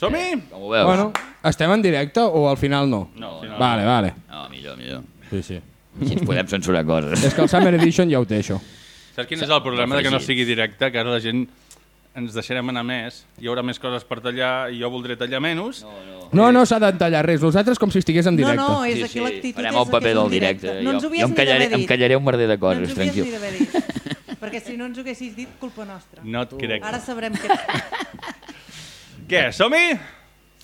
Som-hi? Com ho veus? Bueno, estem en directe o al final no? No, no. Vale, vale. No, millor, millor. Sí, sí. Així ens podem censurar coses. És que el Summer Edition ja ho té, això. Saps quin és el problema de que no sigui directe? Que ara la gent ens deixarem anar més, hi haurà més coses per tallar i jo voldré tallar menys. No, no. No, no s'ha de tallar res. Nosaltres com si estigués en No, directe. no, és Sí, aquí sí, l'actitud. farem és el paper del un directe. No ens jo, ho jo havies em ni callaré, em callaré un merder de No coses, ens ho havies tranquil. ni d'haver dit. Perquè si no ens ho haguessis dit, culpa nostra. No et crec. Ara sabrem que... Què, som-hi?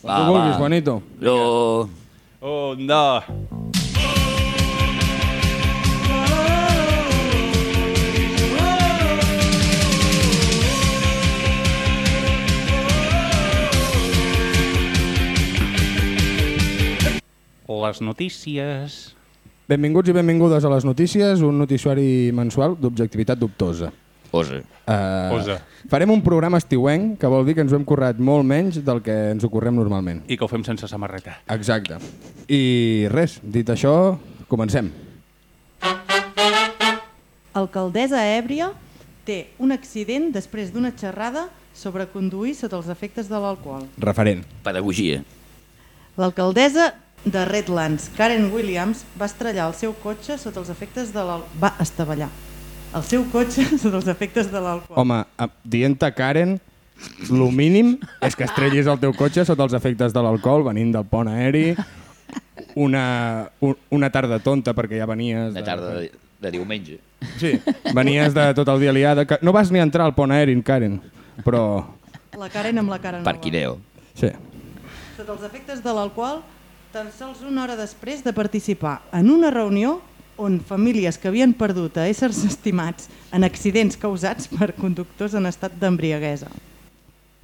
Tu vulguis, Juanito. No. Un, dos... Les notícies... Benvinguts i benvingudes a les notícies, un noticiari mensual d'objectivitat dubtosa. Posa. Uh, Posa. Farem un programa estiuenc, que vol dir que ens ho hem currat molt menys del que ens ho currem normalment. I que ho fem sense samarreta. Exacte. I res, dit això, comencem. Alcaldessa èbria té un accident després d'una xerrada sobre conduir sota els efectes de l'alcohol. Referent. Pedagogia. L'alcaldessa de Redlands, Karen Williams, va estrellar el seu cotxe sota els efectes de l'alcohol. Va estavellar el seu cotxe sota els efectes de l'alcohol. Home, a- dient-te Karen, lo mínim és que estrellis el teu cotxe sota els efectes de l'alcohol, venint del pont aeri, una, un, una tarda tonta perquè ja venies... De tarda de, de diumenge. Sí, venies de tot el dia liada. que No vas ni entrar al pont aeri, Karen, però... La Karen amb la cara nova. Parquineo. Sí. Sota els efectes de l'alcohol, tan sols una hora després de participar en una reunió on famílies que havien perdut a éssers estimats en accidents causats per conductors en estat d'embriaguesa.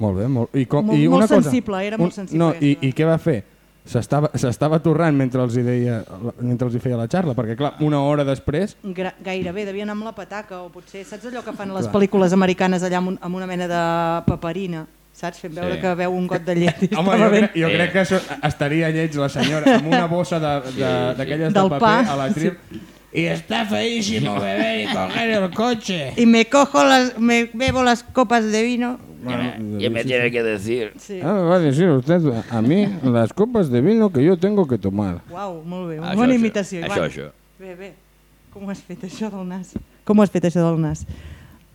Molt bé, molt, i, com, Molt- i una molt cosa, sensible, era molt sensible No, i. I què va fer? S'estava torrant mentre els, hi deia, mentre els hi feia la xarra, perquè clar, una hora després... Gra gairebé devien amb la pataca o potser, saps allò que fan les pel·lícules americanes allà amb, un, amb una mena de paperina? Saps? Fent veure Sí. sí. que veu un got de llet. i Home, jo, crec, jo crec que això, estaria lleig la senyora amb una bossa de- de- d'aquelles de, de, paper pa. a la trip. Y está feísimo beber y coger el coche. Y me cojo las, me bebo las copas de vino. ¿Qué me tiene que decir? Sí. Ah, me va a decir usted a mí las copas de vino que yo tengo que tomar. Uau, molt bé, una Això, bona això. imitació. Això, Ivan. això. Bé, bé. Com has fet això del nas? Com has fet això del nas?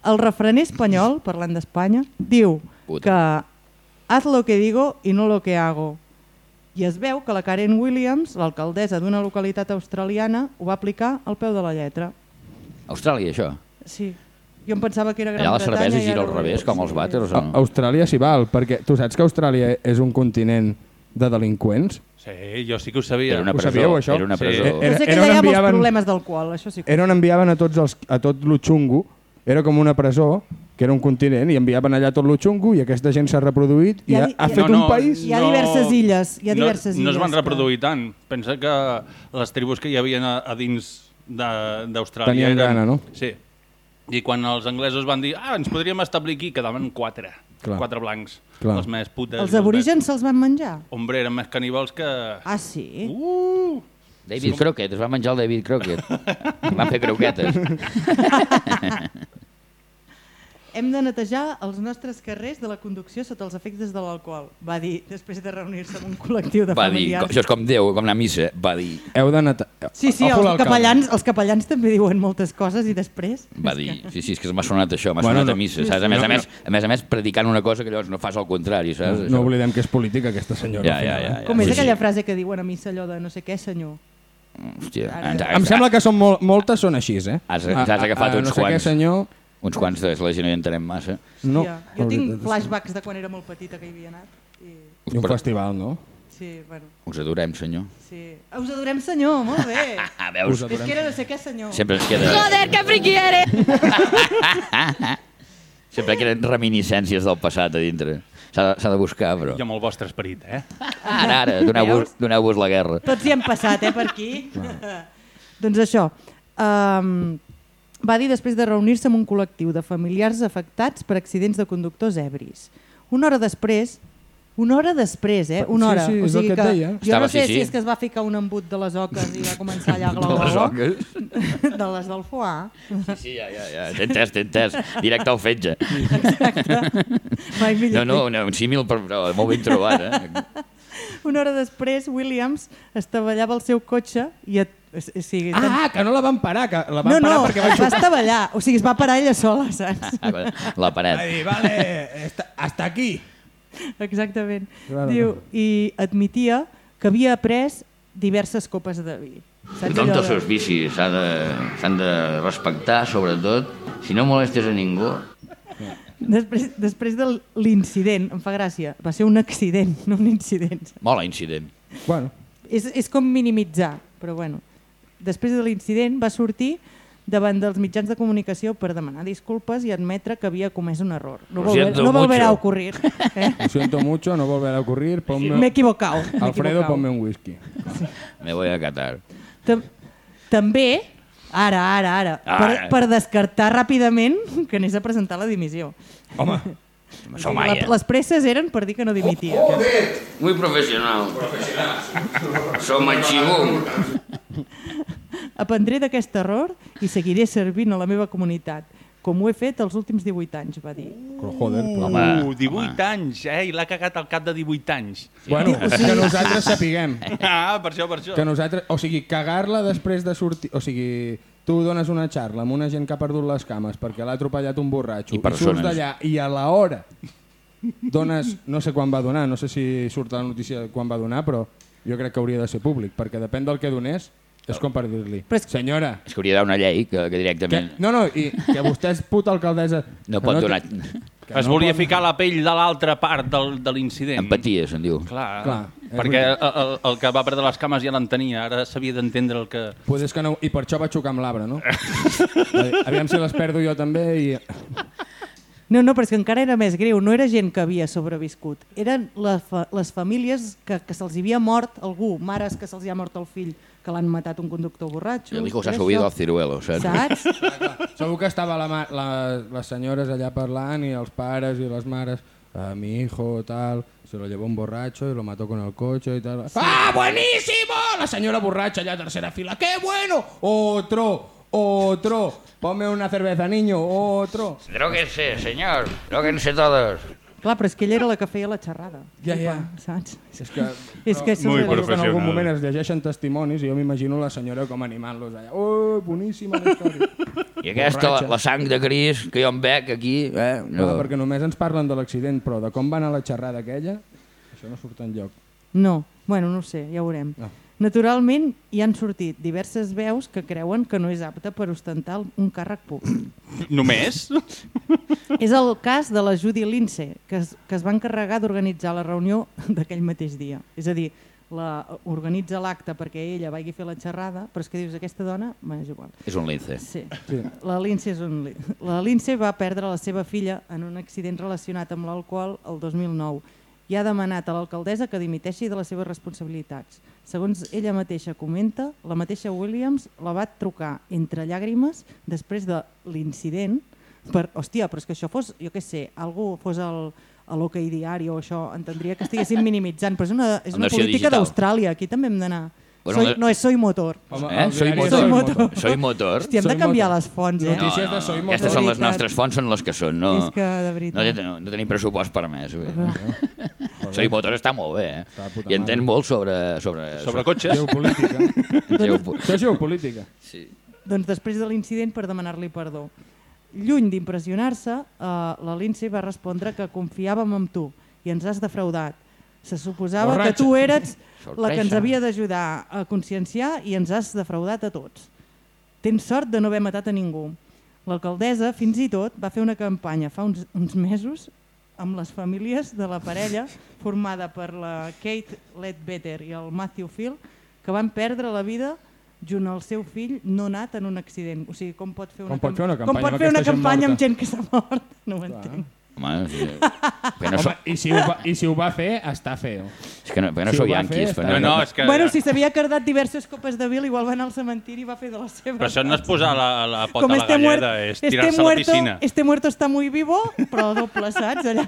El refrener espanyol, parlant d'Espanya, diu Puta. que haz lo que digo y no lo que hago. I es veu que la Karen Williams, l'alcaldessa d'una localitat australiana, ho va aplicar al peu de la lletra. Austràlia, això. Sí. Jo em pensava que era Gran Allà la Bretanya. cervesa i gira al revés, com els vàters. O no? Austràlia s'hi val, perquè tu saps que Austràlia és un continent de delinqüents? Sí, jo sí que ho sabia. Era una Ho presó. sabíeu, això? Era una Sí. presó. Eh, Era, Era- sé que era on enviaven- problemes d'alcohol, això sí que... Era on enviaven a tots els, a tot lo xungo, era com una presó, que era un continent, i enviaven allà tot lo xungo, i aquesta gent s'ha reproduït, i Hi ha ha, fet No, no, un país... Hi ha diverses illes, hi ha diverses no, no es illes van que- reproduir tant. Pensa que les tribus que hi havia a, a dins de- d'Austràlia... Tenien eren- gana, no? Sí. I quan els anglesos van dir ah, ens podríem establir aquí, quedaven quatre. Clar. Quatre blancs. Clar. Els més putes. Els i aborígens se'ls van menjar? Hombre, eren més caníbals que... Ah, sí? Uh! David Crockett, es va menjar el David Crockett. Van fer croquetes. Hem de netejar els nostres carrers de la conducció sota els efectes de l'alcohol, va dir després de reunir-se amb un col·lectiu de Va dir, familiars. això és com Déu, com anar a missa. Va dir, Heu de netar... Sí, sí, Ojo els capellans, els capellans també diuen moltes coses i després... va dir. Sí, sí, és que m'ha sonat això, m'ha Bueno, sonat no. a missa. Saps? A més a més, a més a més, predicant una cosa que llavors no fas al contrari, saps? No oblidem que és política, aquesta senyora. Ja, ja, ja. eh? Com és sí, aquella sí. frase que diuen a missa allò de no sé què, senyor? Hòstia, Ara- ens, Em sembla que són mol moltes són així, eh? Has- ens has agafat a, a, uns no sé què, quants. senyor... Uns quants de la gent no hi entenem massa. No. Hòstia, jo tinc flashbacks de quan era molt petita que hi havia anat. I... I un festival, no? Sí, bueno, Us adorem, senyor. sí. Us adorem, senyor, molt bé. Ah, veus? és que era no sé què, senyor. Sempre ens queda... Joder, qué friki eres. Sempre queden reminiscències del passat a dintre. S'ha de, s'ha de buscar, però. I amb el vostre esperit, eh? Ara, ara, doneu-vos doneu la guerra. Tots hi hem passat, eh, per aquí. doncs això, um, va dir després de reunir-se amb un col·lectiu de familiars afectats per accidents de conductors ebris. Una hora després Una hora després, eh? Sí, Una hora. sí, o és el sigui que que, jo Estava no sé així, si sí. és que es va ficar un embut de les oques i va començar allà a De les oques. de les del foie. Sí, sí, ja, ja, ja. T'he entès, t'he entès. Directe al fetge. Mai millor No, no, no, un símil, però, però molt ben trobat, eh? Una hora després, Williams estavellava el seu cotxe i... Et, o sigui, Ah, que no la van parar, que la van no, no, parar perquè va es va estavellar. O sigui, es va parar ella sola, saps? La Va paret. dir, vale, esta, hasta aquí. Exactament. Claro. Diu, I admitia que havia pres diverses copes de vi. Saps Tothom té els de- seus vicis, s'ha de, s'han de respectar, sobretot. Si no molestes a ningú, Després, després de l'incident, em fa gràcia, va ser un accident, no un incident. mola incident. Bueno, És, és com minimitzar, però bueno. Després de l'incident va sortir davant dels mitjans de comunicació per demanar disculpes i admetre que havia comès un error. No, volver, no volverá a ocurrir. Eh? lo siento mucho, no volverá a ocurrir. Ponme, M'he equivocado. m'he Alfredo, equivocado. ponme un whisky. Me voy a catar. Tam també, ara, ara, ara, per, Ara. per descartar ràpidament que anés a presentar la dimissió. Home, Som La, maia. les presses eren per dir que no dimitia. Muy professional. Professional. Som xivum. Aprendré d'aquest error i seguiré servint a la meva comunitat, com ho he fet els últims 18 anys, va dir. però joder. Però... Home, Uh, 18 anys, eh? I l'ha cagat al cap de 18 anys. Bueno, que nosaltres sapiguem. Ah, per això, per això. Que nosaltres, o sigui, cagar-la després de sortir... O sigui, tu dones una xarra amb una gent que ha perdut les cames perquè l'ha atropellat un borratxo I i, surts d'allà i a la hora dones... No sé quan va donar, no sé si surt la notícia quan va donar, però jo crec que hauria de ser públic, perquè depèn del que donés, és com per dir-li, senyora, És que hauria d'haver una llei que, que que, directament no, no, i que vostè és puta alcaldessa... no que pot té- donar... que Es no volia pot- ficar la pell de l'altra part del, de l'incident. Empatia, se'n diu. Clar, Clar, és perquè el, el, que va perdre les cames ja l'entenia, ara s'havia d'entendre el que... Pues és que no, I per això va xocar amb l'arbre, no? Aviam si les perdo jo també i... No, no, però és que encara era més greu. No era gent que havia sobreviscut. Eren les, fa les famílies que, que se'ls havia mort algú, mares que se'ls hi ha mort el fill, que l'han matat un conductor borratxo. El hijo se ha Això. subido al ciruelo, saps? Saps? Segur que estava la, la, les senyores allà parlant i els pares i les mares a mi hijo tal, se lo llevó un borracho y lo mató con el coche y tal. ¡Ah, buenísimo! La señora borracha allá tercera fila. ¡Qué bueno! Otro, otro. Ponme una cerveza, niño. Otro. Droguense, señor. Droguense todos. Clar, però és que ella era la que feia la xerrada. Ja, ja. Saps? És que... És que sobre- Suposo que en algun moment es llegeixen testimonis i jo m'imagino la senyora com animant-los allà. Oh, boníssima la història. I aquesta, la, la sang de Cris, que jo em bec aquí, eh? No. No. perquè només ens parlen de l'accident, però de com va anar la xerrada aquella, això no surt enlloc. No, bueno, no ho sé, ja ho veurem. No. Naturalment, hi han sortit diverses veus que creuen que no és apte per ostentar un càrrec públic. Només? és el cas de la Judy Lindsay, que es, que es va encarregar d'organitzar la reunió d'aquell mateix dia. És a dir, la, organitza l'acte perquè ella vagi a fer la xerrada, però és que dius, aquesta dona, és igual. És un lince. Sí. Sí. La Lindsay, és un... la Lindsay va perdre la seva filla en un accident relacionat amb l'alcohol el 2009 i ha demanat a l'alcaldessa que dimiteixi de les seves responsabilitats. Segons ella mateixa comenta, la mateixa Williams la va trucar entre llàgrimes després de l'incident per, hòstia, però és que això fos, jo què sé, algú fos el, a l'OK Diari o això, entendria que estiguessin minimitzant, però és una, és una política d'Austràlia, aquí també hem d'anar. Bueno, soy, no és Soy Motor. Home, Eh? Soy motor. Soy motor. Soy motor. Hòstia, hem Soy de canviar motor. les fonts, eh? Notícies de Soy Motor. Aquestes són les nostres fonts, són les que són. No, És que, de veritat. no, no tenim pressupost per més. Soy motor està molt bé, eh? I entén molt sobre... Sobre, Sobre cotxes? Geopolítica. Geopo- Això és geopolítica. Sí. Doncs després de l'incident per demanar-li perdó. Lluny d'impressionar-se, eh, la Lindsay va respondre que confiàvem en tu i ens has defraudat. Se suposava Borratxa. que tu eres la que ens havia d'ajudar a conscienciar i ens has defraudat a tots. Tens sort de no haver matat a ningú. L'alcaldessa, fins i tot, va fer una campanya fa uns, uns mesos amb les famílies de la parella formada per la Kate Ledbetter i el Matthew Phil que van perdre la vida junt al seu fill no nat en un accident. O sigui, com pot fer una, Com pot fer una com campanya pot amb fer una gent campanya amb morta? gent que s'ha mort? No ho Clar. Home, sí. Perquè no, so, Home, i, si ho va, I si ho va fer, està feo. és que no, perquè no si sou yanquis. fer, Però No, no, és que... Bueno, si s'havia cardat diverses copes de vil, igual va anar al cementiri i va fer de les seves. Però això no és posar la, la pota Com a la este, muerto, galleda, és este, tirar-se a la muerto, piscina. este muerto està muy vivo, però doble, saps? Allà,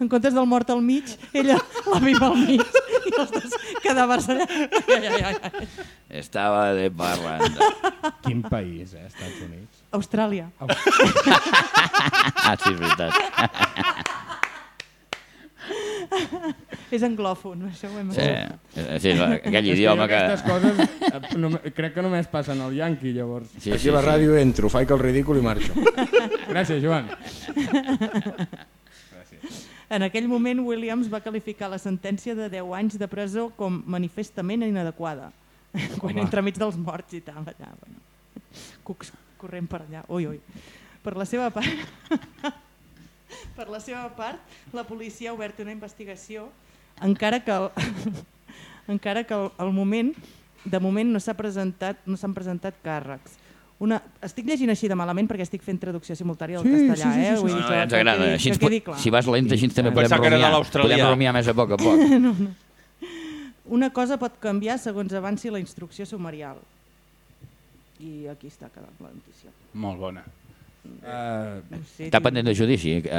en comptes del mort al mig, ella la viva al mig. I els dos cadàvers allà. Ai, ai, ai, ai. Estava de parranda. Quin país, eh, Estats Units. Austràlia. Ah, sí, és veritat. És anglòfon, això ho hem Sí, sí. sí aquell És idioma que... Aquestes coses eh, no, crec que només passen al Yankee, llavors. Sí, Aquí a la ràdio entro, faig el ridícul i marxo. Gràcies, Joan. En aquell moment, Williams va qualificar la sentència de 10 anys de presó com manifestament inadequada. Quan Home. entremig dels morts i tal, allà. Bueno. Cucs corrent per allà. Ui, ui. Per la seva part... per la seva part, la policia ha obert una investigació encara que el, encara que el, el moment de moment no s'ha presentat no s'han presentat càrrecs. Una, estic llegint així de malament perquè estic fent traducció simultània del Sí, sí, castellà, sí, sí, eh? sí. Vull No, dir no, que- ja ens que agrada. quedi- Així que quedi po- clar. si vas lent, així també podem que rumiar, podem rumiar més a poc a poc. Una cosa pot canviar segons avanci la instrucció sumarial. I aquí està quedant la notícia. Molt bona. Uh, No sé, Està pendent de judici, que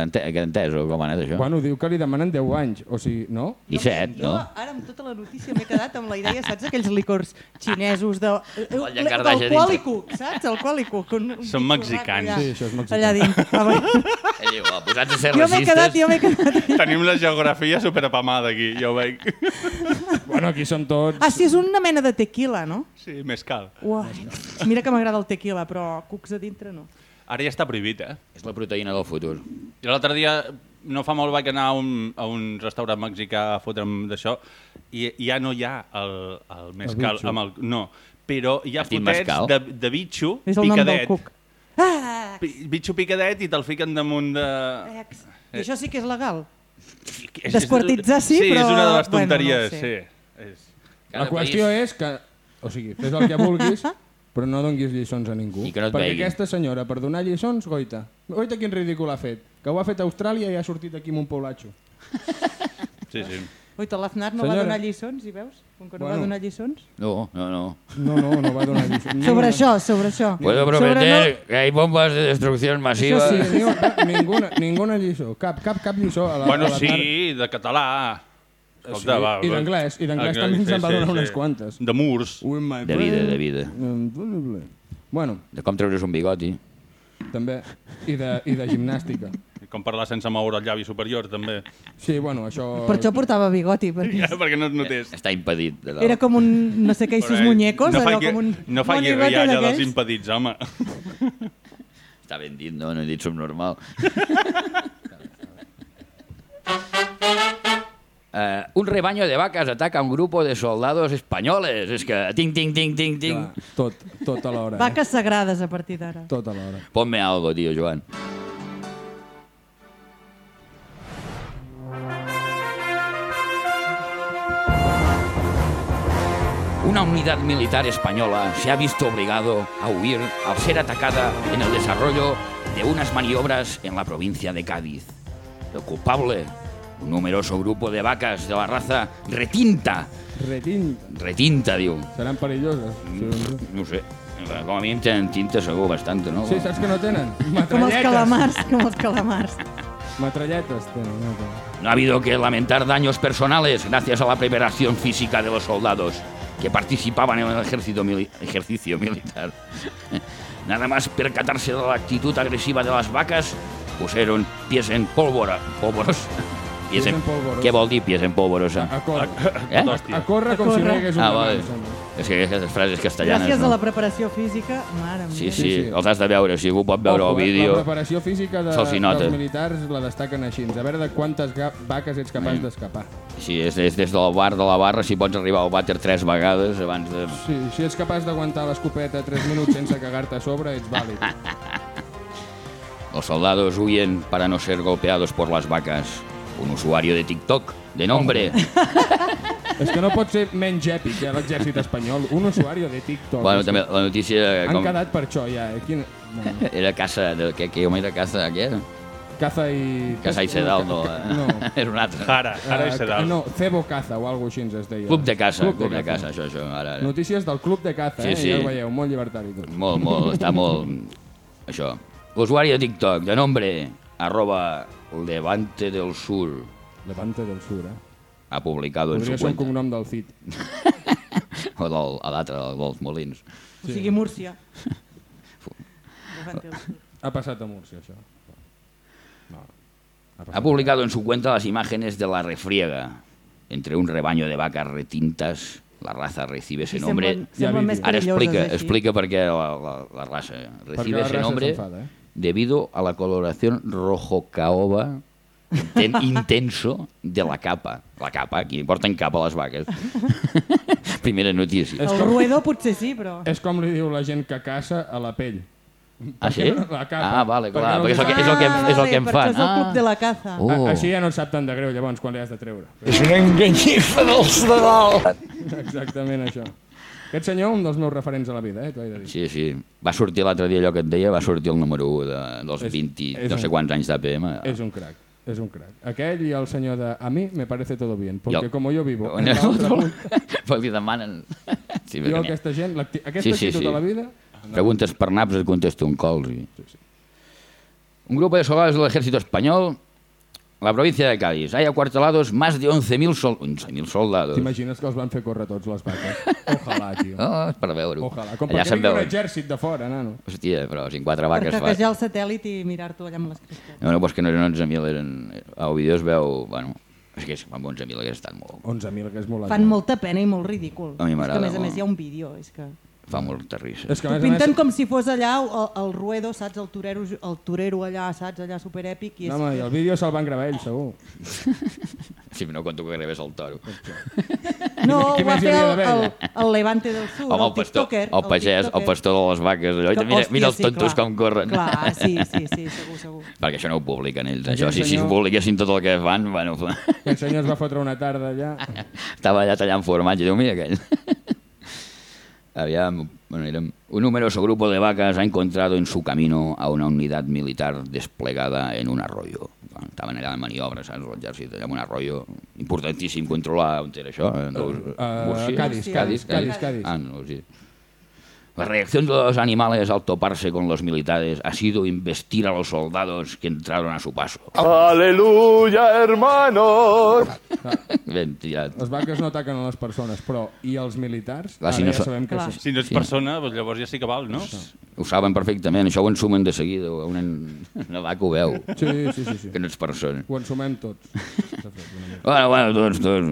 entès o com ha anat això? bueno, diu que li demanen 10 anys, o sigui, no? 17, Jo no? ara amb tota la notícia m'he quedat amb la idea, saps, aquells licors xinesos de... Del dintre. quàlico, saps? El. Un, un Són mexicans. Allà, Sí, això és mexicà. allà dins. Ah, bueno. Ell diu, oh, posats a ser Jo m'he quedat, racistes... jo m'he quedat. Tenim la geografia superapamada aquí, ja ho veig. Bueno, aquí som tots... Ah, sí, és una mena de tequila, no? Sí, més cal. Uai, mira que m'agrada el tequila, però cucs a dintre no. Ara ja està prohibit, eh? És la proteïna del futur. Jo l'altre dia, no fa molt, vaig anar a un, a un restaurant mexicà a fotre'm d'això i ja no hi ha el, el mescal. bitxo. amb el, no, però hi ha fotets de, de bitxo És el nom del picadet. cuc. Ah, Bitxo picadet i te'l fiquen damunt de... ex. I això sí que és legal? Desquartitzar sí, sí, però- és una de les bueno, no tonteries, sí. És... La qüestió és que, o sigui, fes el que vulguis, però no donguis lliçons a ningú. I que no et perquè aquesta senyora, per donar lliçons, goita. Goita quin ridícul ha fet. Que ho ha fet a Austràlia i ha sortit aquí amb un poblatxo. Sí, sí. Oita, l'Aznar no va Senyora. donar lliçons, i veus? Com que no Bueno. va donar lliçons. No, no, no. No, no, no va donar lliçons. Ni Sobre això, sobre això. Puedo Sobre prometer que hay bombas de destrucción masiva. Això sí, ni, una- ninguna, ninguna lliçó. Cap, cap, cap lliçó. A la, Bueno, a sí, de català. Escolta, Sí, va, i d'anglès, i d'anglès Ah, també ens sí, en va sí, donar sí. unes quantes. De murs. De vida, de vida. Bueno, De com treure's un bigoti. també. I de, i de gimnàstica. I com parlar sense moure el llavi superior, també. Sí, bueno, això... Per això portava bigoti, perquè Ja, perquè no es notés. Està impedit. De dalt. era com un, no sé què, sus muñecos, no com un no monigote rialla dels impedits, home. Està ben dit, no? No he dit subnormal. Eh, un rebaño de vacas ataca a un grupo de soldados españoles. És que ting, ting, ting, ting, ting. Clar, tot, tot a l'hora. eh? Vaques sagrades a partir d'ara. Tot a l'hora. Ponme algo, tío, Joan. Una unidad militar española se ha visto obligado a huir al ser atacada en el desarrollo de unas maniobras en la provincia de Cádiz. El culpable, un numeroso grupo de vacas de la raza retinta. Retint. Retinta, diu. Seran perilloses. Sí, No sé. Com a mínim tenen tinta segur bastant, no? sí saps que no tenen? Com els calamars, com els calamars. Metralletes tenen. No tenen. No ha habido que lamentar daños personales gracias a la preparación física de los soldados que participaban en el ejército mili- ejercicio militar. Nada más percatarse de la actitud agresiva de las vacas, pusieron pies en pólvora, pólvoros. Pies en pólvoros. Què vol dir pies en pólvorosa? A córrer. Eh? Hòstia. A córrer com si no hi hagués un Ah. És que aquestes frases castellanes, Gràcies a no? la preparació física, mare meva. Sí, sí, Sí, sí. els has de veure. Si algú pot veure el Ojo, eh, vídeo... La preparació física de, dels militars la destaquen així. A veure de quantes vaques ets capaç Mm. d'escapar. Si és, és des del bar de la barra, si pots arribar al vàter tres vegades abans de... Sí, si ets capaç d'aguantar l'escopeta 3 minuts sense cagar-te a sobre, ets vàlid. Los soldados huyen para no ser golpeados por las vacas. Un usuario de TikTok, de nombre... És que no pot ser menys èpic que l'exèrcit espanyol. Un usuari de TikTok. Bueno, que també la notícia... Han Com... quedat per això, ja. Eh? Quin... Bueno, Era caça... De... Què, què home era caça? Què era? Caza i... Casa i Sedal, no. eh? No. És un altre. Jara, Jara i Eh, Sedal. no, Cebo Caza o alguna cosa així es deia. Club de caça, club de caça, això, això. Ara, ara. Notícies del Club de Caza, Sí, eh? sí. Ja ho veieu, molt llibertari tot. Molt, molt, està molt... Això. Usuari de TikTok, de nombre, arroba Levante del Sur, Levante del Sur, eh? ha publicado en Podria su ser un cuenta. cognom del CIT. O del, a l'altre, del- dels Molins. O sigui, Múrcia. Levante el Sur. Ha passat a Múrcia, això. No. Ha Ha publicado en su cuenta las imágenes de la refriega entre un rebaño de vacas retintas. La raza recibe ese Sí, nombre. semblen, Ja semblen més Ara explica, així. explica per què la, la, la raza Perquè recibe ese nombre s'enfada, eh? Debido a la coloración rojo caoba inten- intenso de la capa. La capa, aquí porten capa les vaques. Primera notícia. El com- ruedo potser sí, però... És com li diu la gent que caça a la pell. Ah, sí? La capa. Ah, vale, Perquè clar, no perquè és el que, és el que, Ah, és el que em vale, fan. perquè és el club Ah. de la caza. Oh. A- Així ja no et sap tant de greu, llavors, quan li has de treure. És una enganyifa dels de dalt. Exactament això. Aquest senyor, un dels meus referents a la vida, eh, t'ho he de dir. Sí, sí. Va sortir l'altre dia allò que et deia, va sortir el número 1 de, dels És- 20, és no sé un- quants anys d'APM. És un crac, és un crac. Aquell i el senyor de... A mi me parece todo bien, porque el- como yo vivo el l'altre otro, punt, li demanen... Sí, jo aquesta gent, l'acti- aquesta Sí, sí, actitud sí. de la vida... Preguntes per naps, et contesto un cols. I... Un grupo de soldados del ejército español, la provincia de Cádiz. Hay acuartelados más de 11.000 sol... 11 soldados. T'imagines que els van fer córrer tots les vaques? Ojalà, tio. Oh, és per veure-ho. Ojalà. Com Allà perquè un exèrcit de fora, nano. Hòstia, però si en quatre Per vaques fa... el satèl·lit i mirar-t'ho allà amb les crestes. No, no, però és que no eren 11.000, eren... Al vídeo es veu... Bueno, és que amb 11.000 hagués estat molt... 11.000, que és molt Fan molta pena i molt ridícul. A mi és que m'agrada a més a més hi ha un vídeo. És que... Fa molta risa. És que Ho més pinten més... com si fos allà el, el ruedo, saps? El torero, el torero allà, saps? Allà superèpic. I és... No, home, i el vídeo se'l van gravar ell, segur. Sí, no conto que gravés el toro. No, Qui ho va fer el, el, el Levante del Sur, Home, el el pastor, tiktoker. el pagès, el tiktoker. pastor de les vaques, allò, Que- mira, mira hòstia, els sí, tontos clar. com corren. Clar, sí, sí, sí, segur, segur. Perquè això no ho publiquen ells. Això, si, si senyor- ho publiquessin tot el que fan, bueno, Aquest senyor es va fotre una tarda allà. estava allà tallant formatge, diu, mira aquell. Aviam, bueno, érem- un numeroso grupo de vacas ha encontrado en su camino a una unidad militar desplegada en un arroyo. Estaven allà en maniobra, saps, l'exèrcit, en un arroyo. Importantíssim controlar on era això. Dos, Uh, Cádiz, Múrcia. Cádiz, Cádiz, Cádiz. Ah, no, sí. La reacción de los animales al toparse con los militares ha sido investir a los soldados que entraron a su paso. Aleluya, hermanos. Ben tirat. Les vaques no ataquen a les persones, però i els militars? Clar, si Ara no ja sabem que Clar. sí. Si no Sí. persona, doncs llavors ja sí que val, no? Ho saben perfectament, això ho ensumen de seguida. Una, una vaca ho veu, Sí, sí, sí, sí. que no ets persona. Ho ensumem tots. Bueno, bueno, tots, tots.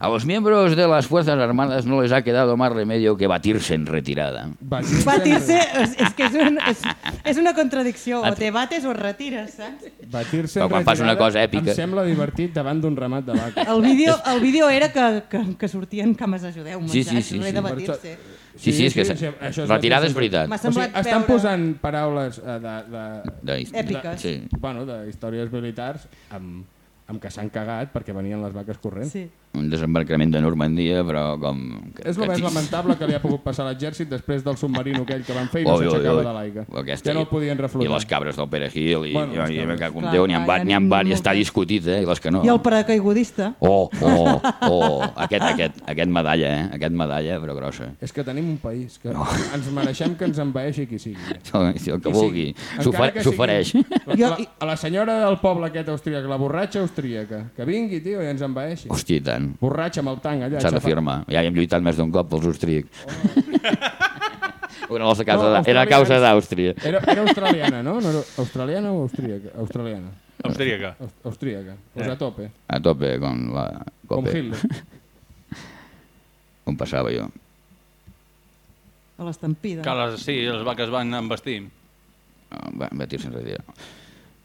A los miembros de las Fuerzas Armadas no les ha quedado más remedio que batirse en retirada. Batir-se... Batir-se és, és que és, un, és, és una contradicció. O te bates o et retires, saps? Batir-se Però quan fas una cosa èpica. Em sembla divertit davant d'un ramat de vaques. El vídeo, el vídeo era que, que, que sortien cames ajudeu Sí, sí, menjats, sí, res sí. de batir-se. Sí, sí, és que se- això és retirada és veritat. O sigui, estan veure... posant paraules eh, de, de, De, Èpiques. Sí. bueno, de històries militars amb, amb que s'han cagat perquè venien les vaques corrent. Sí. Un desembarcament de Normandia, però com... Que, És el que més lamentable que li ha pogut passar a l'exèrcit després del submarino aquell que van fer i no s'aixecava de l'aigua. Aquesta Ja no i- el podien reflotar. I les cabres del Perejil, i, Bueno, i, i, i Clar, Déu, n'hi ha, ha ha diversos, moltes. està discutit, eh, i les que no. I el paracaigudista. Oh, oh, oh, aquest, aquest, aquest medalla, eh? Aquest medalla, però grossa. És que tenim un país que ens mereixem que ens envaeixi qui sigui. Si el que vulgui, que s'ofereix. a la senyora del poble aquest austríac, la borratxa austríaca, que vingui, tio, i ens envaeixi. Hòstia, i tant. Borratxa amb el tang allà. S'ha de aixafat. firmar. Ja hi hem lluitat més d'un cop pels austríacs. Una de les causa No, de- era a causa d'Àustria. Era, era australiana, no? no era australiana o austríaca? Australiana. Austríaca. Aus- Austríaca. Pues Eh. a tope. A tope con la Com cope. Hitler. On passava jo. A l'estampida. Que les, sí, les vaques van embestir. Ah, Va, en realidad.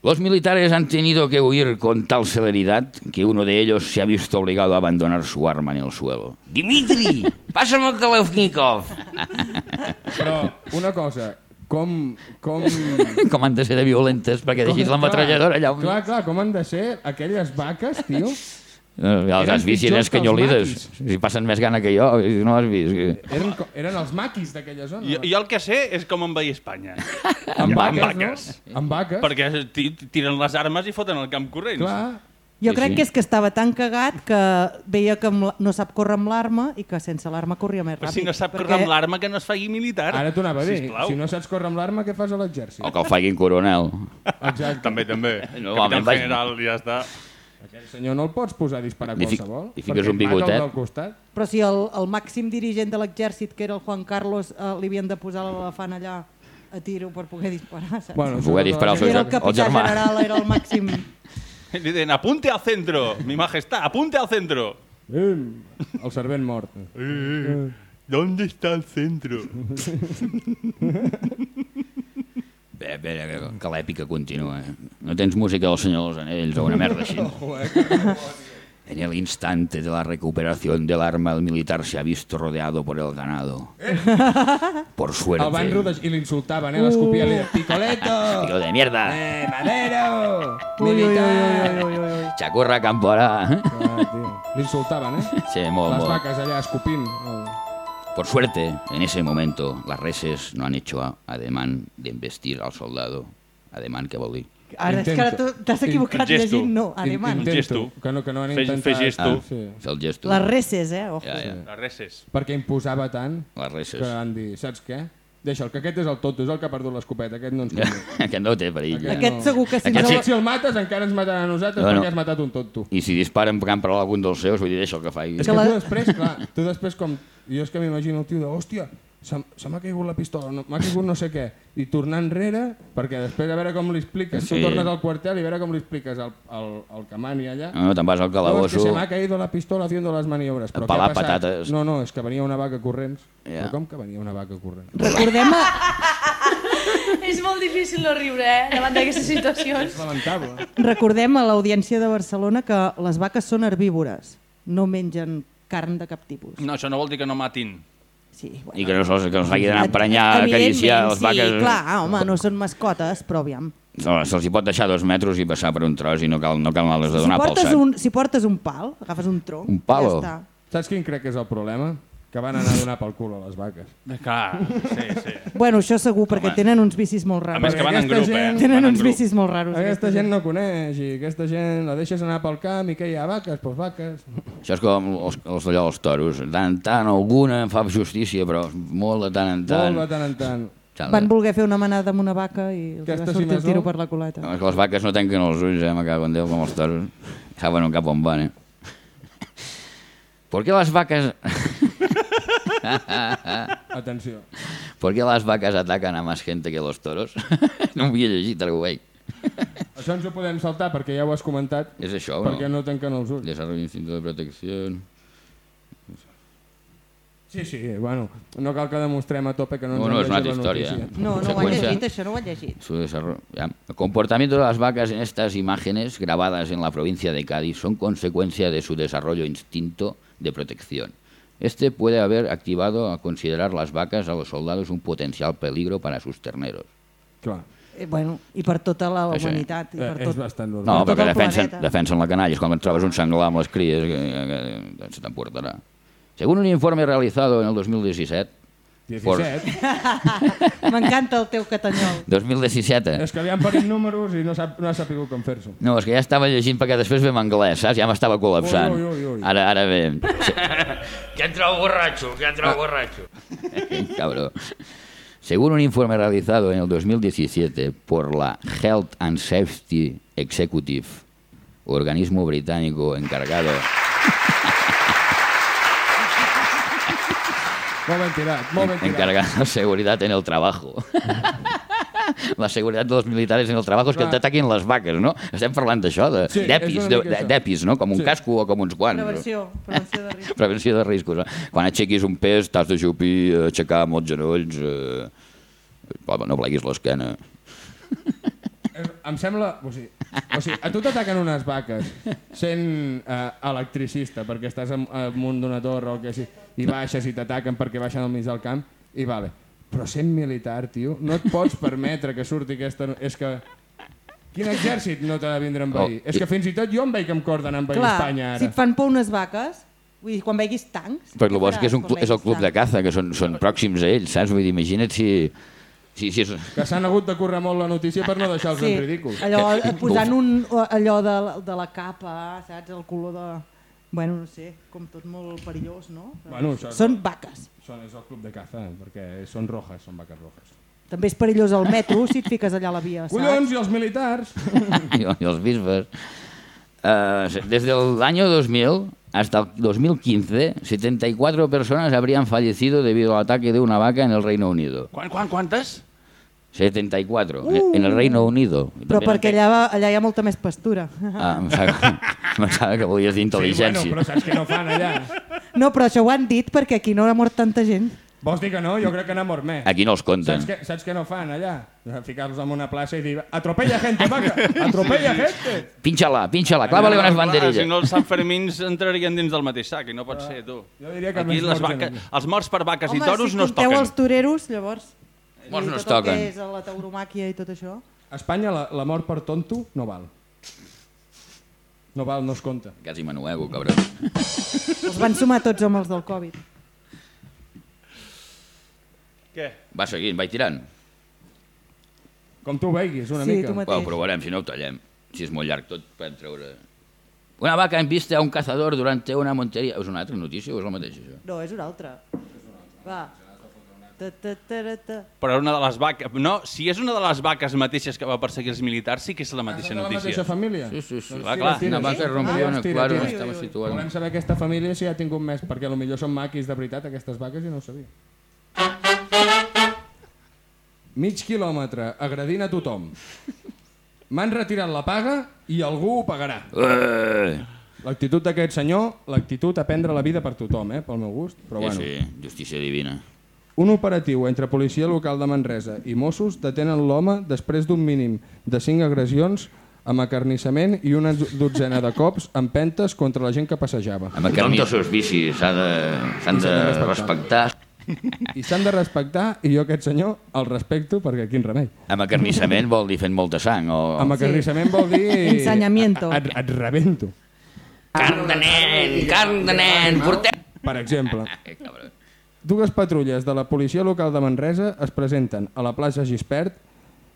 Los militares han tenido que huir con tal celeridad que uno de ellos se ha visto obligado a abandonar su arma en el suelo. ¡Dimitri! ¡Pásame el Kalashnikov! Però una cosa, com... com... Com han de ser de violentes perquè deixis la metralladora allà. on- Clar, clar, com han de ser aquelles vaques, tio, Eh, Ja els Eren has vist, pitjors eren escanyolides. Si passen més gana que jo, i no has vist. Eren, eren els maquis d'aquella zona. Jo, jo el que sé és com envair Espanya. amb vaques, vaques. no? Amb vaques. Perquè ti- tiren les armes i foten el camp corrents. Clar, Jo Sí, crec sí. que és que estava tan cagat que veia que no sap córrer amb l'arma i que sense l'arma corria més Però ràpid. si no sap perquè- córrer amb l'arma, que no es faci militar. ara t'ho anava a dir. Sisplau. Si no saps córrer amb l'arma, què fas a l'exèrcit? O que el faiguin coronel. Exacte. També, també. Normalment Capitán vaig- general, ja està. Aquell senyor no el pots posar a disparar Li fic- qualsevol. li fiques perquè un el bigotet. del costat. Però si el, el màxim dirigent de l'exèrcit, que era el Juan Carlos, eh, li havien de posar l'elefant allà a tiro per poder disparar, saps? Bueno, Poder disparar era el ger- capità germà. general, era el màxim... Li diuen, apunte al centro, mi majestad, apunte al centro. Eh, el servent mort. ¿Dónde está el centro? Bé, bé, que, que l'èpica continua. eh. No tens música del Senyor dels Anells o una merda així. En el instante de la recuperación del arma, el militar se ha visto rodeado por el ganado. Por suerte. El van rodejar i l'insultaven, eh? L'escopia li deia, Picoleto! Hijo de mierda. Eh, Madero! Militar! Chacurra Camporà. Ah, tio. L'insultaven, eh? Sí, molt, Les molt. vaques allà escopint. El... Por suerte, en ese momento, las reses no han hecho ademán de embestir al soldado. Ademán, què vol dir? Ara és que ara tu t'has equivocat gesto. llegint, no, alemany. Un gesto. Que no, que no han intentat... fer gesto. Ah, sí. Fer el gesto. Les reses, eh? Ojo. Ja, ja. Les reses. Perquè imposava tant Les que reses. van dir, saps què? Deixa'l, que aquest és el tonto, és el que ha perdut l'escopeta, aquest no ens convé. Aquest no té perill. Aquest- Aquest segur que si Aquest no... sí. Si el mates, encara ens mataran a nosaltres No, no. perquè has matat un tonto. I si disparen pegant per algun dels seus, vull dir, deixa el que faci. És Que que la- tu després, clar, tu després com... Jo és que m'imagino el tio de, hòstia, se, se m'ha caigut la pistola, no, m'ha caigut no sé què, i tornar enrere, perquè després a veure com li expliques, Sí. tu tornes al quartel i a veure com li expliques al, al, al Camani allà. No, te'n vas al No, que calabozo. se m'ha caído la pistola haciendo las maniobras. Però Pelar què ha passat? patates. No, no, és que venia una vaca corrents. Ja. Però com que venia una vaca corrents? Recordem, a, És molt difícil no riure, eh, davant d'aquestes situacions. És lamentable. recordem a l'audiència de Barcelona que les vaques són herbívores, no mengen carn de cap tipus. No, això no vol dir que no matin. Sí, bueno. I que no se'ls que els hagin d'anar a emprenyar, a acariciar les vaques. Sí, clar, home, no són mascotes, però aviam. No, Se'ls hi pot deixar dos metres i passar per un tros i no cal, no cal anar-les de Si donar pel portes, sac. un, si portes un pal, agafes un tronc, Un palo? ja està. Saps quin crec que és el problema? Que van anar a donar pel cul a les vaques. Clar, sí, sí. Bueno, això segur, perquè Home. tenen uns vicis molt A raros. més que van en aquesta grup, eh? gent- Tenen Van uns grup. vicis molt raros. Aquesta gent no coneix i aquesta gent la deixes anar pel camp i què hi ha? Vaques? Doncs vaques. Això és com els, els d'allò dels toros. De tant en tant alguna em fa justícia, però molt de tant en tant. Molt de tant en tant. Xala. Van voler fer una manada amb una vaca i els Aquesta va sortir el més tiro no? per la culeta. No, és que les vaques no tanquen els ulls, eh, me cago en Déu, com els toros. Saben cap on van, eh? ¿Por qué las vacas... Atenció. ¿Por qué las vacas atacan a más gente que los toros? no ho havia llegit, ara ho veig. Això ens ho podem saltar perquè ja ho has comentat. És això, no? perquè no tanquen els ulls. Desarrollo instinto de protección... Sí, sí, bueno, no cal que demostrem a tope que no ens No, no, han és una llegit altra la història. notícia. No, no ho ha llegit, això no ho ha llegit. Su desarrollo. ya. El comportamiento de las vacas en estas imágenes grabadas en la provincia de Cádiz son consecuencia de su desarrollo instinto de protección. Este puede haber activado a considerar las vacas a los soldados un potencial peligro para sus terneros. Clar. Eh, bueno, I per tota la Això. humanitat. I Eh, per és tot... bastant normal. No, tot perquè el defensen, planeta. defensen la canalla. És quan et trobes un senglar amb les cries que, que, que se t'emportarà. Según un informe realizado en el 2017, 17. M'encanta el teu catanyol. 2017, És que li han parit números i no, sap, no ha sapigut com fer-s'ho. No, és que ja estava llegint perquè després ve en anglès, saps? Ja m'estava col·lapsant. Ui, ui, ui, ui. Ara, ara ve... Que ha entrado borracho, que ha entrado borracho. Cabrón. Según un informe realizado en el 2017 por la Health and Safety Executive, organismo británico encargado... Molt ben tirat, molt ben tirat. encargado de seguridad en el trabajo. La seguretat dels militares en el trabajo és que t'ataquin les vaques, no? Estem parlant d'això, de Sí, d'epis, de- d'epis, no? Com un Sí. casco o com uns guants. Prevenció, prevenció de risc. Prevenció de riscos. Eh? Quan aixequis un pes, t'has de xupir, eh, aixecar amb els genolls... Eh... Home, no pleguis l'esquena. Em sembla... O sigui, o sigui a tu t'ataquen unes vaques sent eh, electricista perquè estàs am- amunt d'una torre o que sigui, i baixes i t'ataquen perquè baixen al mig del camp i vale. Però sent militar, tio, no et pots permetre que surti aquesta... És que... Quin exèrcit no t'ha de vindre amb Oh, veí? és i- que fins i tot jo em veig amb cor d'anar amb veí a Clar, Espanya ara. si et fan por unes vaques, vull dir, quan veguis tancs... Però el què bo és que és, un, és el club de caza, que són, són pròxims a ells, saps? Vull dir, imagina't si... si, si és... Que s'han hagut de currar molt la notícia per no deixar-los Sí, en ridícul. allò, eh, posant un, allò de, de la capa, saps? El color de... Bueno, no sé, com tot molt perillós, no? Bueno, això és- Són vaques. Són, és el club de caza, perquè són rojas, són vaques rojas. També és perillós el metro si et fiques allà a la via, saps? Collons, i els militars? y, y los bisbes. Eh, desde el año 2000 hasta el 2015, 74 personas habrían fallecido debido al ataque de una vaca en el Reino Unido. Quan, quan, quantes? 74, en el Reino Unido. Però també perquè allà, allà hi ha molta més pastura. Ah, em sembla que volies dir Sí, bueno, però saps què no fan allà? No, però això ho han dit perquè aquí no ha mort tanta gent. Vols dir que no? Jo crec que n'ha mort més. Aquí no els compten. Saps què, saps què no fan allà? Ficar-los en una plaça i dir atropella gente, vaca, atropella gente. Pinxa-la, pinxa-la, clava-li unes banderilles. Si no, els Sant Fermins entrarien dins del mateix sac, i no pot ser, tu. Jo diria que Aquí les morts vaques, els morts per vaques i Home, toros si no es toquen. els toreros, llavors... Morts i no es tot el toquen. que és la tauromàquia i tot això. A Espanya la, la mort per tonto no val. No val, no es compta. Quasi manuego, cabrón. Els van sumar tots amb els del Covid. Què? Va seguint, vaig tirant. Com tu ho veiguis, una Sí, mica. tu mateix. Bueno, provarem, si no ho tallem. Si és molt llarg tot, podem treure... Una vaca en vista a un cazador durante una monteria... És una altra notícia o és la mateixa, això? No, és una altra. Va. Ta, ta, ta, ta, ta. Però una de les vaques... No, si és una de les vaques mateixes que va perseguir els militars, sí que és la mateixa de la mateixa notícia. família? Sí, sí, sí. Doncs Clar, tira, clar, tira, una vaca rompió Ah, una tira, quadra tira. on estava situada. Volem saber aquesta família si ha tingut més, perquè potser són maquis de veritat, aquestes vaques, i no ho sabia. Mig quilòmetre, agredint a tothom. M'han retirat la paga i algú ho pagarà. Eh, L'actitud d'aquest senyor, l'actitud a prendre la vida per tothom, eh, pel meu gust. Però sí, bueno. sí, justícia divina. Un operatiu entre policia local de Manresa i Mossos detenen l'home després d'un mínim de 5 agressions amb acarnissament i una dotzena de cops amb pentes contra la gent que passejava. Amb aquest tots els vicis s'ha de, s'han de respectar. I s'han de respectar, i jo aquest senyor el respecto perquè quin remei. Amb acarnissament vol dir fent molta sang. O... Amb acarnissament vol dir... Ensenyamiento. Et, et rebento. Carn de nen, carn de nen, portem... Per exemple, dues patrulles de la policia local de Manresa es presenten a la plaça Gispert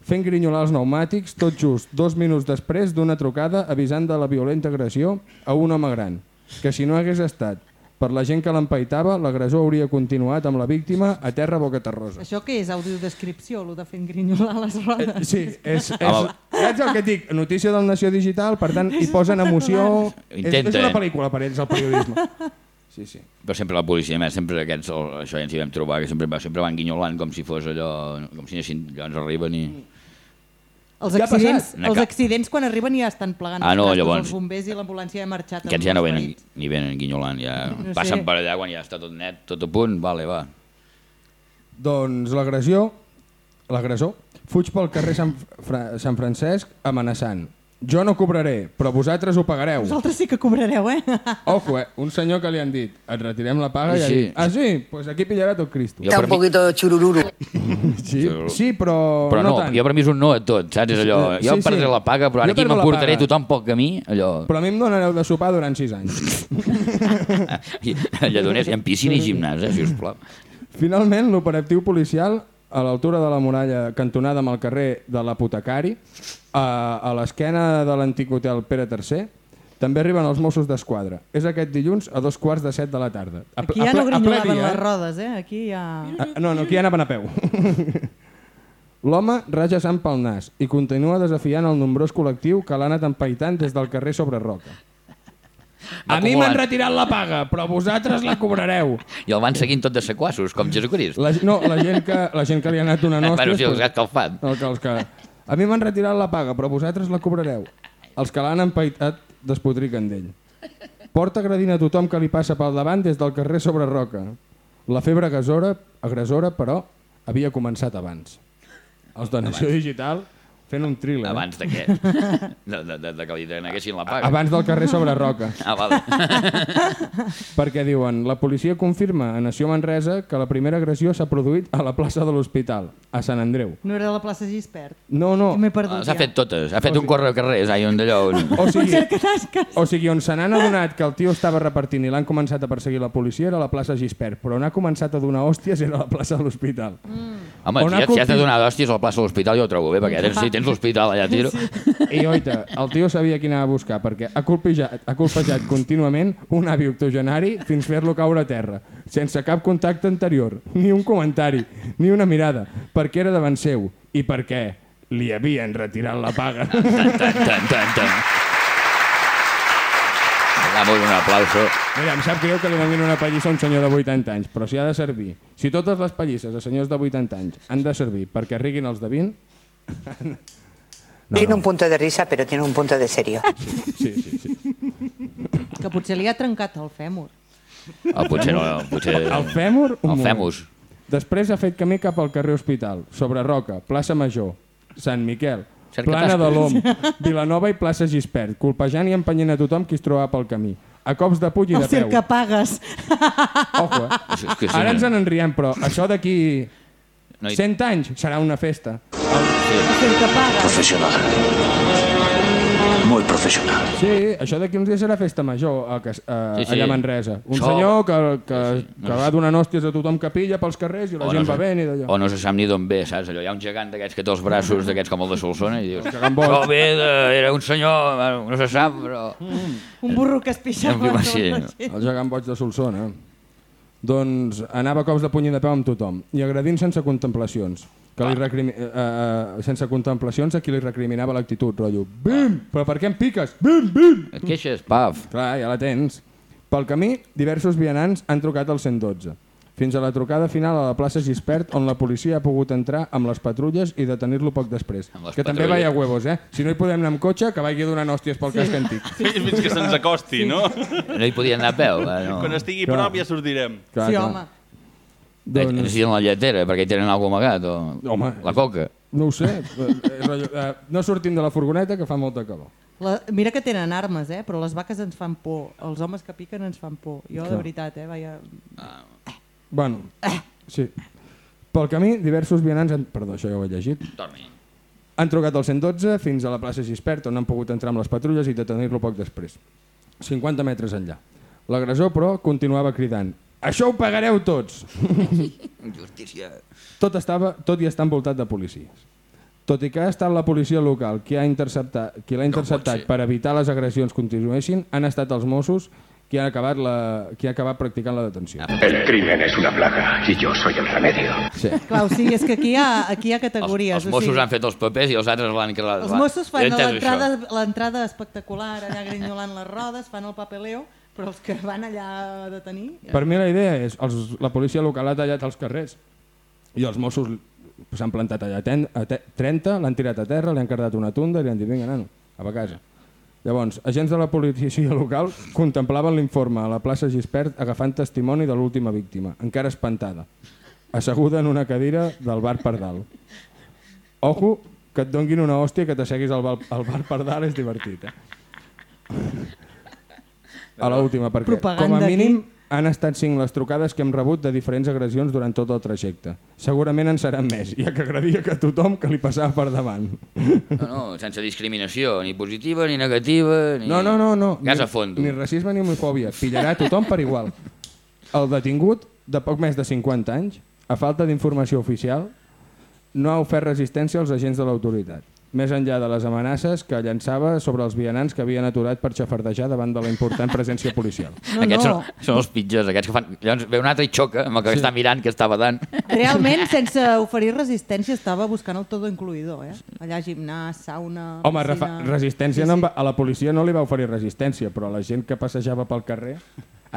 fent grinyolar els pneumàtics tot just dos minuts després d'una trucada avisant de la violenta agressió a un home gran, que si no hagués estat per la gent que l'empaitava, l'agressor hauria continuat amb la víctima a terra bocaterrosa. Això què és? Audiodescripció, el de fent grinyolar les rodes? Sí, és, és, és el que et dic, notícia del Nació Digital, per tant, hi posen emoció... És, Intenta, és una eh? pel·lícula per ells, el periodisme. Sí, sí. Però sempre la policia, més, sempre aquests, això ja ens hi vam trobar, que sempre, sempre van guinyolant com si fos allò, com si anessin, llavors arriben i... Els accidents, passat? els accidents quan arriben ja estan plegant Ah, no, llavors- els bombers i l'ambulància ja ha marxat. Aquests ja no venen, ni venen guinyolant, ja No sé. passen per allà quan ja està tot net, tot a punt, vale, va. Doncs l'agressió, l'agressor, fuig pel carrer Sant, Fra Sant Francesc amenaçant. Jo no cobraré, però vosaltres ho pagareu. Vosaltres sí que cobrareu, eh? Ojo, eh? Un senyor que li han dit, et retirem la paga i ha Sí. dit, ah sí? Pues aquí pillarà tot Cristo. Jo per mi, poquito de churururu. Sí, sí però, però no, tant. jo per mi és un no a tot, saps? És allò, Sí, jo sí. em perdré la paga, però ara Jo aquí m'emportaré tothom pel camí, allò... Però a mi em donareu de sopar durant sis anys. I, lledoners, i en piscina i gimnàs, eh, sisplau. Finalment, l'operatiu policial a l'altura de la muralla cantonada amb el carrer de l'Apotecari, a, a l'esquena de l'antic hotel Pere III, també arriben els Mossos d'Esquadra. És aquest dilluns a dos quarts de set de la tarda. A, Aquí a ja ple- no a grinyolaven dia, les eh? rodes, eh? Aquí ja... Ah, No, no, aquí anaven a peu. L'home raja sang pel nas i continua desafiant el nombrós col·lectiu que l'ha anat empaitant des del carrer sobre Roca. A mi m'han retirat la paga, però vosaltres la cobrareu. I el van seguint tot de sequassos, com Jesucrist. La, no, la gent, que, la gent que li ha anat una nostra... bueno, sí, els gat calfat. El que, els que... A mi m'han retirat la paga, però vosaltres la cobrareu. Els que l'han empaitat despotriquen d'ell. Porta agredint a tothom que li passa pel davant des del carrer sobre Roca. La febre agressora, agressora però, havia començat abans. Els de Nació Digital fent un thriller. Abans de què? De, de, de, de que li deneguessin la paga. Abans del carrer sobre Roca. Ah, vale. Perquè diuen, la policia confirma a Nació Manresa que la primera agressió s'ha produït a la plaça de l'Hospital, a Sant Andreu. No era la plaça Gispert. No, no, m'he perdut S'ha ja. fet totes. Ha fet un correu carrers, ai, un d'allò. Un... o sigui, o sigui, on se n'han adonat que el tio estava repartint i l'han començat a perseguir la policia era la plaça Gispert, però on ha començat a donar hòsties era la plaça de l'Hospital. Home, On si, ha ha- si has de donar d'hòsties a la plaça de l'hospital jo ho trobo bé, perquè tens, si tens l'hospital allà tiro. I oita, el tio sabia qui anava a buscar perquè ha colpejat, ha colpejat contínuament un avi octogenari fins fer-lo caure a terra, sense cap contacte anterior, ni un comentari, ni una mirada, perquè era davant seu i perquè li havien retirat la paga. Tan, tan, tan, tan, tan. Damos un aplauso. Mira, em sap greu que li donin una pallissa a un senyor de 80 anys, però si ha de servir, si totes les pallisses a senyors de 80 anys han de servir perquè riguin els de 20, Tiene un punto de risa, pero tiene un punto de serio. sí, sí, sí. Que potser li ha trencat el fèmur. Oh, potser no, potser... El fèmur, un El moment. femus. Després ha fet camí cap al carrer Hospital, sobre Roca, plaça Major, Sant Miquel, Cerca Plana de l'Om, Vilanova i plaça Gispert, colpejant i empenyent a tothom qui es trobava pel camí. A cops de puig i El de peu. cercapagues. Ojo, eh? És, és que és Ara ens en enriem, però això d'aquí No hi... 100 anys serà una festa. El cercapagues. Profesional. Muy profesional. Sí, això d'aquí uns dies serà festa major a, Cas- a, Sí, sí. allà a Manresa. Un Això- senyor que, que, no que sé. va donant hòsties a tothom que pilla pels carrers i la O gent no, va se- ben i d'allò. o no se sap ni d'on ve, saps? Allò, hi ha un gegant d'aquests que té els braços d'aquests com el de Solsona i dius, això ve de... era un senyor, bueno, no se sap, però... Un burro que es pixava. Sí. gent. El gegant boig de Solsona. Doncs anava cops de puny de peu amb tothom i agredint sense contemplacions. Que li recrimi... eh, eh, sense contemplacions a qui li recriminava l'actitud, rotllo. Bim! Però per què em piques? Bim, bim! Et queixes, paf. Clar, ja la tens. Pel camí, diversos vianants han trucat al 112, fins a la trucada final a la plaça Gispert, on la policia ha pogut entrar amb les patrulles i detenir-lo poc després. Que també patrulles. vaya huevos, eh? Si no hi podem anar amb cotxe, que vagi donant hòsties pel casc antic. Fins que se'ns acosti, no? No hi podien anar a peu. eh, No. Quan estigui Clar. prop ja sortirem. Clar, Sí, clar. home. Doncs... Doncs, Necessiten la lletera, perquè hi tenen alguna amagat, o Home. la coca. no ho sé. Eh, eh, eh, no sortim de la furgoneta, que fa molta calor. La, mira que tenen armes, eh? però les vaques ens fan por. Els homes que piquen ens fan por. Jo, de veritat, eh? Vaja... Bueno, sí. Pel camí, diversos vianants... Han... Perdó, això ja ho he llegit. Torni. Han trucat al 112 fins a la plaça Gispert, on han pogut entrar amb les patrulles i detenir-lo poc després. 50 metres enllà. L'agressor, però, continuava cridant «Això ho pagareu tots!» Justícia. Tot, estava, tot i estar envoltat de policies. Tot i que ha estat la policia local qui ha interceptat, qui l'ha interceptat ser. per evitar les agressions continuessin, han estat els Mossos qui han acabat, la, qui ha acabat practicant la detenció. El crimen es una plaga y yo soy el remedio. Sí. Clar, o sigui, és que aquí hi ha, aquí hi ha Els, categories. els o Mossos sigui, han fet els papers i els altres l'han... Els Mossos fan l'entrada espectacular, allà grinyolant les rodes, fan el papeleo, però els que van allà a detenir... Per mi la idea és, els, la policia local ha tallat els carrers i els Mossos s'han plantat allà a te, 30, l'han tirat a terra, li han cardat una tunda i li han dit vinga, nano, cap a casa. Llavors, agents de la policia local contemplaven l'informe a la plaça Gispert agafant testimoni de l'última víctima, encara espantada, asseguda en una cadira del bar Pardal. Ojo, que et donguin una hòstia que t'asseguis al, bar- al bar Pardal és divertit, eh? A l'última, perquè Propaganda com a aquí. Han estat cinc les trucades que hem rebut de diferents agressions durant tot el trajecte. Segurament en seran més, ja que agradia que tothom que li passava per davant. No, no, sense discriminació, ni positiva, ni negativa, ni... No, no, no, no. Gas Ni- a fondo. Ni racisme ni homofòbia. Pillarà tothom per igual. El detingut, de poc més de 50 anys, a falta d'informació oficial, no ha ofert resistència als agents de l'autoritat, més enllà de les amenaces que llançava sobre els vianants que havien aturat per xafardejar davant de la important presència policial. No, aquests no. Són, són els pitjors, aquests que fan... Llavors ve un altre i xoca amb el que sí. està mirant que estava dant. Realment, sense oferir resistència, estava buscant el todo incluïdor, eh? Allà gimnàs, sauna, Home, refa, resistència Sí, no sí. en va, a la policia no li va oferir resistència, però a la gent que passejava pel carrer,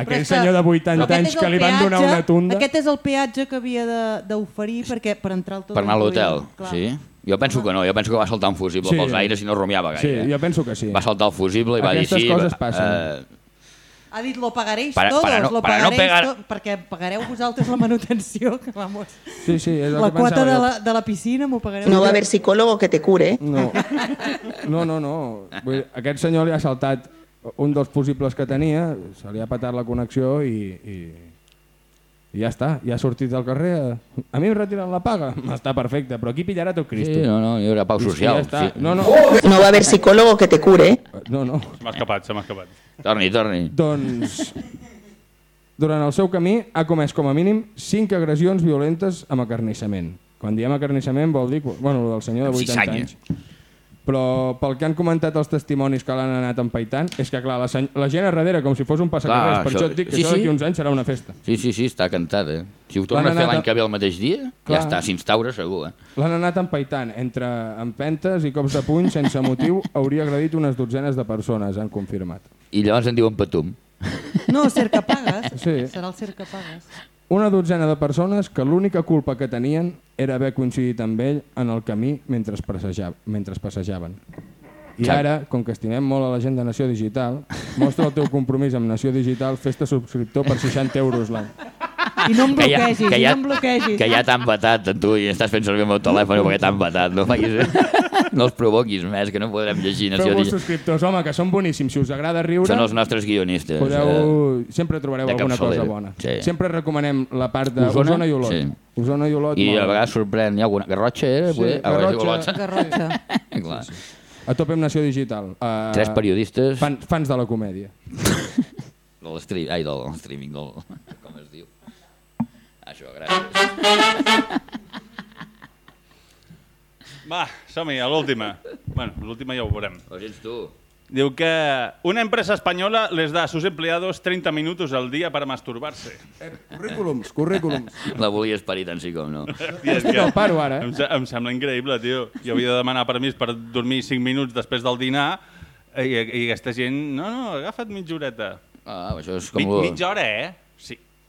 aquell senyor de 80 aquest anys que li van donar peatge- una tunda... Aquest és el peatge que havia de- d'oferir perquè per entrar al todo Per anar a l'hotel, sí? Jo penso que no, jo penso que va saltar un fusible Sí. pels aires i no rumiava Sí, gaire. jo penso que sí. Va saltar el fusible i va dir Aquestes sí. coses va- passen. Eh, Ha dit lo pagaréis Para- todos, para no- lo para no pagaréis pegar- to- perquè pagareu vosaltres la manutenció, que vamos. Sí, sí, és el La que quota de la, de la piscina m'ho pagareu. No va a haber psicólogo que te cure. No, no, no. no. Vull dir, aquest senyor li ha saltat un dels possibles que tenia, se li ha patat la connexió i, i, i ja està, ja ha sortit al carrer. A, a mi em retiren la paga, està perfecte, però aquí pillarà tot Cristo. Sí, no, no, hi haurà pau social. Ja està. sí. No, no, No va a haver psicólogo que te cure. no, no. Se m'ha escapat, se m'ha escapat. Torni, torni. Doncs, durant el seu camí ha comès com a mínim 5 agressions violentes amb acarnissament. Quan diem acarnissament vol dir, bueno, el del senyor de Amb 80 cissanya. anys. Però pel que han comentat els testimonis que l'han anat empaitant, és que clar, la, seny- la gent a darrere com si fos un passacarrers, Clar, per això- això et dic que sí, això d'aquí sí. uns anys serà una festa. Sí, sí, sí, està cantat, eh? Si ho torna a fer l'any a- que ve el mateix dia, Clar. ja està, s'instaura segur, eh? L'han anat empaitant entre empentes i cops de puny sense motiu hauria agredit unes dotzenes de persones, han confirmat. I llavors en diuen patum. No, cercapagues. Sí. Serà el cercapagues. Una dotzena de persones que l'única culpa que tenien era haver coincidit amb ell en el camí mentre, passejaven, mentre passejaven. I ara, com que estimem molt a la gent de Nació Digital, mostra el teu compromís amb Nació Digital, fes-te subscriptor per 60 euros l'any. I no em Que ja, bloquegis, que i ja, no em bloquegis. que ja t'han vetat tu i estàs fent servir el meu telèfon perquè t'han vetat. No, facis, no els provoquis més, que no podrem llegir. Feu-vos Digital. subscriptors, home, que són boníssims. Si us agrada riure, Són els nostres guionistes. eh, podeu... sempre trobareu alguna cosa bona. Sí. Sempre recomanem la part de Osona? Osona, i Olot. Sí. Osona i Olot. I molt a vegades sorprèn, hi ha alguna... Garrotxa era? Sí, poder? Ah, Garrotxa. Garrotxa. Clar. A tope amb Nació Digital. Uh, Tres periodistes Fan, fans de la comèdia. de l'estream... Ai, del streaming, del... Això, gràcies. Va, som-hi, a l'última. Bueno, l'última ja ho veurem. Ho sents tu? Diu que una empresa española les da a sus empleados 30 minutos al día para masturbarse. Currículums, currículums. La volies parir tant sí com no. Hòstia, és Estic al paro, ara, eh? Em, em sembla increïble, tio. Jo havia de demanar permís per dormir 5 minuts després del dinar i, i aquesta gent... No, no, agafa't mitja horeta. Ah, això és Mi, com... mitja hora, eh?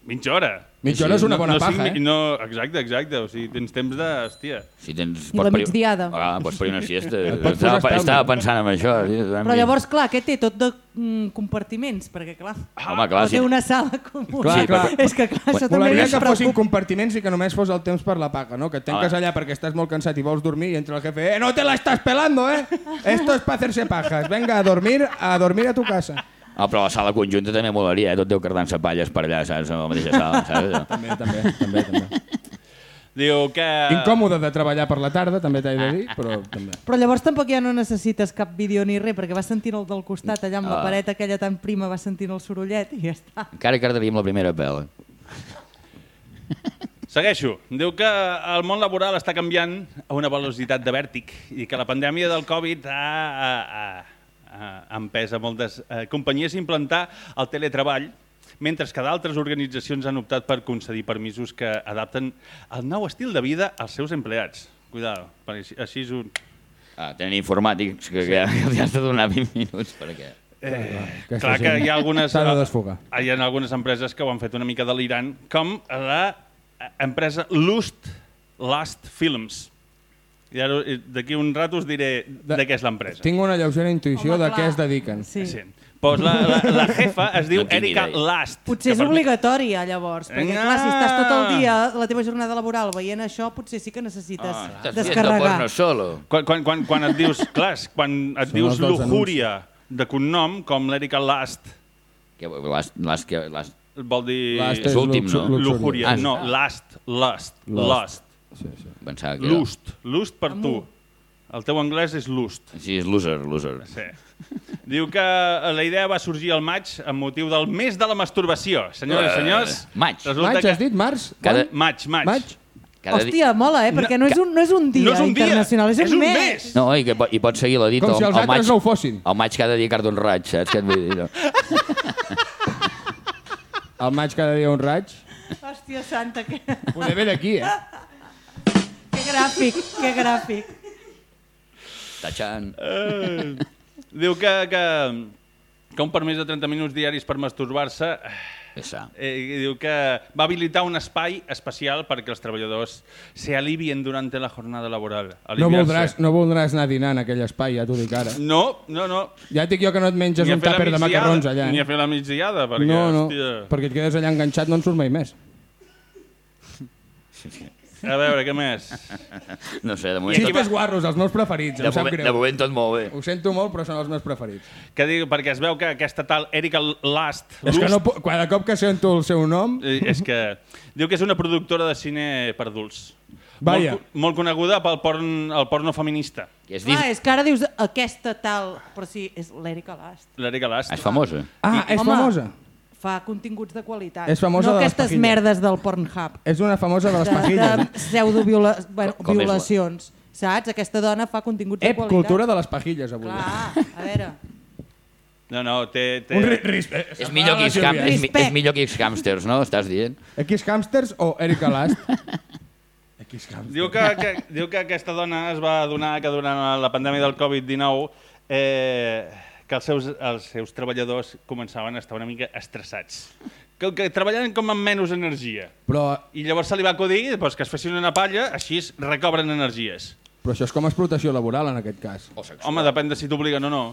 Sí, mitja hora. Mitja hora és una no, bona no, paja, cinc mi- eh? No, exacte, exacte. O sigui, tens temps de... Hòstia. Si tens... I la parir- migdiada. Ah, pots parir una siesta. Estava, estava pensant en això. sí, Però llavors, clar, què té? Tot de mm, compartiments, perquè clar, Home, clar, no té si... una sala comuna. Clar, clar. És que clar, això també Molaria ens que fossin compartiments i que només fos el temps per la paga, no? Que et tanques Home. allà perquè estàs molt cansat i vols dormir i entra el jefe, eh, no te la estás pelando, eh? Esto es para hacerse pajas. Venga, a dormir, a dormir a tu casa. Ah, però la sala conjunta també molaria, eh? Tot deu cardant palles per allà, saps? A la mateixa sala, saps? També, també, també, també. Diu que... Incòmode de treballar per la tarda, també t'he de dir, però també. Però llavors tampoc ja no necessites cap vídeo ni res, perquè vas sentint el del costat, allà amb la Ah. paret aquella tan prima, vas sentint el sorollet i ja està. Encara cardaríem la primera pela. Segueixo. Diu que el món laboral està canviant a una velocitat de vèrtic i que la pandèmia del Covid ha, ha, ha, ha empès a moltes eh, companyies a implantar el teletreball, mentre que d'altres organitzacions han optat per concedir permisos que adapten el nou estil de vida als seus empleats. Cuidado, perquè així, així és un... Ah, tenen informàtics que, que ja has de donar 20 minuts perquè... Eh, clar que hi ha algunes, de hi ha algunes empreses que ho han fet una mica delirant, com la eh, empresa Lust Last Films. I ara, eh, d'aquí un rato us diré de, de què és l'empresa. Tinc una lleugera intuïció Home, de què es dediquen. Sí. Sí. Pues la, la, la jefa es diu No Erika idea. Last. Potser és obligatòria, llavors, perquè Vinga. clar, si estàs tot el dia, la teva jornada laboral, veient això, potser sí que necessites Ah, estàs viendo descarregar. porno solo. Quan, quan, quan, quan et dius, clar, quan et Són dius lujuria de cognom, com l'Erika Last, Que, les, les, que, les, vol dir Last és l'últim, no? luxúria. lujuria. Ah, no, last, lust, Lust. lust, Sí, sí. pensava que era... lust, lust per tu. El teu anglès és lust. Sí, és loser, loser. Sí. Diu que la idea va sorgir al maig amb motiu del mes de la masturbació. Senyores i Eh, senyors, maig. resulta Maig, que... has dit? Març? Cada-? Maig, maig. Maig? Cada Hòstia, mola, eh? Perquè no és un, no és un dia no és un dia, internacional, és un, és un mes. mes. No, i, que, i pots seguir la dita. Com si els al altres maig, no ho fossin. Al maig cada dia carda un raig, saps què et vull dir? No? Al maig cada dia un raig? Hòstia santa, que, Poder ve d'aquí, eh? Que gràfic, que gràfic. Tachan. Eh, diu que, que que un permís de 30 minuts diaris per masturbar-se Esa. eh, diu que va habilitar un espai especial perquè els treballadors se alivien durante la jornada laboral. No voldràs, no voldràs anar a dinar en aquell espai, ja t'ho dic ara. No, no, no. Ja et dic jo que no et menges Ni a un tàper de macarrons allà. Ni Eh? a fer la migdiada, perquè, no, no, hòstia... perquè et quedes allà enganxat, no en surt mai més. A veure, què més? No sé, de moment, Xistes tot, guarros, els meus preferits, de, em sap moment, de greu. moment tot molt bé. Ho sento molt, però són els meus preferits. Que dic, perquè es veu que aquesta tal Erika Last... És que no, cada cop que sento el seu nom... eh, és que diu que és una productora de cine per adults. Vaya. Molt, molt coneguda pel porn, el porno feminista. Que és, Clar, dis... és que ara dius aquesta tal, però sí, és l'Erika Last. L'Erika Last. és famosa. Ah, és Home. famosa. Fa continguts de qualitat. És famosa no de les aquestes pajilles. merdes del Pornhub. És una famosa de les De, pajilles. de pseudo-violacions, bueno, Com- com és la- violacions. Saps? Aquesta dona fa continguts de Ep, qualitat. cultura de les pajilles, avui. Clar, a veure. No, no, té... té... Un ri. És millor que X-Cam- és, mi- és Respect. millor que X-Hamsters, no? Estàs dient? X Hamsters o Erika Last? X Hamsters. Diu que, que, diu que aquesta dona es va adonar que durant la pandèmia del Covid-19 eh, que els seus, els seus treballadors començaven a estar una mica estressats. Que, que treballaven com amb menys energia. Però, I llavors se li va acudir doncs, que es fessin una palla, així es recobren energies. però això és com explotació laboral, en aquest cas. O sexual. Home, depèn de si t'obliguen o no.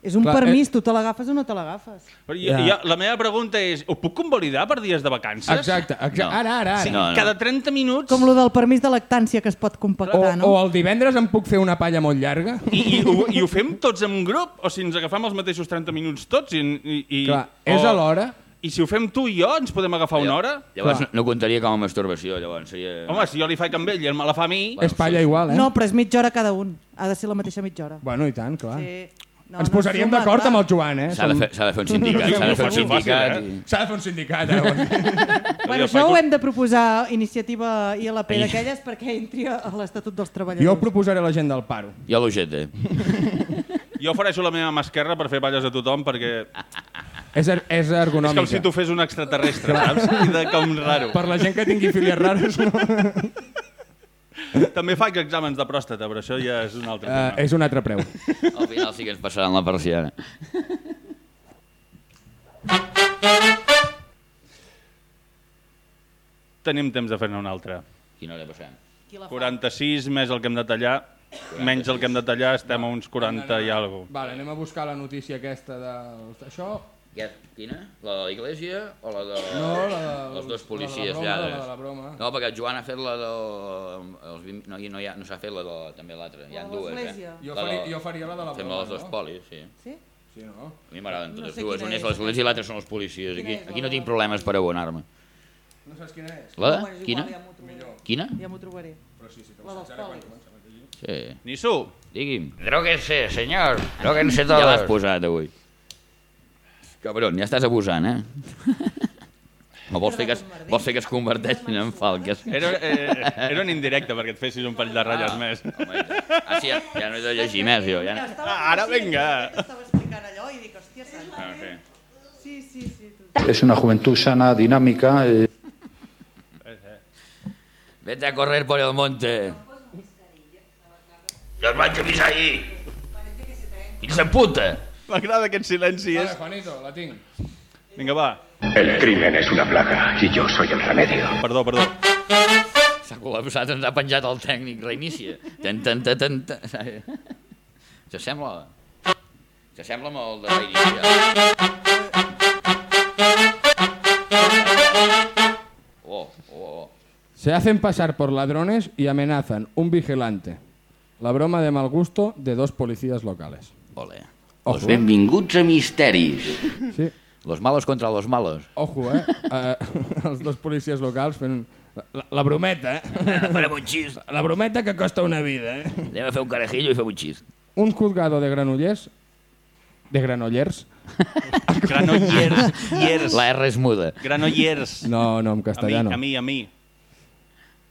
És un Clar, permís, tu te l'agafes o no te l'agafes. Però jo, Ja. jo, la meva pregunta és, ho puc convalidar per dies de vacances? Exacte, exacte. No. Ara, ara, ara. Sí, No, no. Cada 30 minuts... Com lo del permís de lactància que es pot O, compactar, no? o el divendres em puc fer una palla molt llarga? I, i, ho, I ho fem tots en un grup? O si ens agafem els mateixos 30 minuts tots? I, i, i, Clar, és o- a l'hora. I si ho fem tu i jo, ens podem agafar una hora? Llavors Clar. no comptaria com a masturbació, llavors seria... Home, si jo li faig amb ell i ell me la fa a mi... és palla igual, eh? No, però és mitja hora cada un. Ha de ser la mateixa mitja hora. Bueno, i tant, clar. Sí. No, Ens no posaríem suma, d'acord amb el Joan, eh? S'ha de, fer, de fer un sindicat, s'ha de fer un sindicat. S'ha de fer un sindicat, eh? Bueno, això ho hem de proposar iniciativa ILP d'aquelles perquè entri a l'Estatut dels Treballadors. jo proposaré a la gent del paro. Jo l'UGT. Jo ofereixo la meva mà esquerra per fer balles a tothom perquè És, er és és com ergonòmica. si tu fes un extraterrestre, saps? I de com raro. Per la gent que tingui filies rares, no? També faig exàmens de pròstata, però això ja és un altre Uh, tema. és un altre preu. Al final sí que ens passaran la persiana. Tenim temps de fer-ne un altre. Quina hora passem? 46 més el que hem de tallar, menys el que hem de tallar, estem a uns 40 i alguna cosa. Vale, anem a buscar la notícia aquesta de... Això... Què? Quina? La de l'Iglésia o la de... No, la de... Els dos policies la de la broma, lladres. La de la broma. No, perquè el Joan ha fet la de... Els... vint- No, no, ha, no s'ha fet la de... també l'altra. Hi ha La de dues, l'església. eh? Jo La faria, de- jo faria la de la Fem broma, les dos no? polis, sí. Sí? Sí, no? A mi m'agraden No totes sé dues. quina Una és és. l'església i l'altra són els policies. Aquí, Quina és aquí no la- tinc problemes per abonar-me. No saps quina és? La? Bueno, és Quina? igual, ja m'ho trobaré. Quina? Ja m'ho trobaré. La dels polis. Sí. Nisso, Digui'm. Dróguense, señor. Dróguense Ja l'has posat avui. Cabron, ja estàs abusant, eh? O vols fer que es, vols fer que es converteixin en falques? era, eh, era un indirecte perquè et fessis un parell de ratlles més. Home, ah, sí, ja, ja no he de llegir més, jo. Ja no... Ah, ara vinga. Estava explicant allò i dic, hòstia santa. Ah, sí. Sí, sí, sí. Es una juventud sana, dinámica. eh, Vete a correr por el monte. Los manches ahí. Fills de puta. M'agrada aquest silenci. Vale, És... Juanito, la tinc. Vinga, va. El crimen es una plaga y yo soy el remedio. Perdó, perdó. S'ha col·lapsat, ens ha penjat el tècnic, reinicia. Tan, tan, tan, tan, tan. S'assembla... S'assembla amb el de reiniciar. Oh, oh, oh. Se hacen pasar por ladrones y amenazan un vigilante. La broma de mal gusto de dos policías locales. Ole. Ojo, Los benvinguts a misteris. sí, Los malos contra los malos. ojo, eh? eh els dos policies locals fent la, la, brometa, eh? Farem un xist. La brometa que costa una vida, eh? Anem a fer un carajillo i fem un xist. Un juzgado de Granollers, de Granollers, Granollers. Llers. La R és muda. Granollers. no, no, en A mi, castellano, a mi, a mi.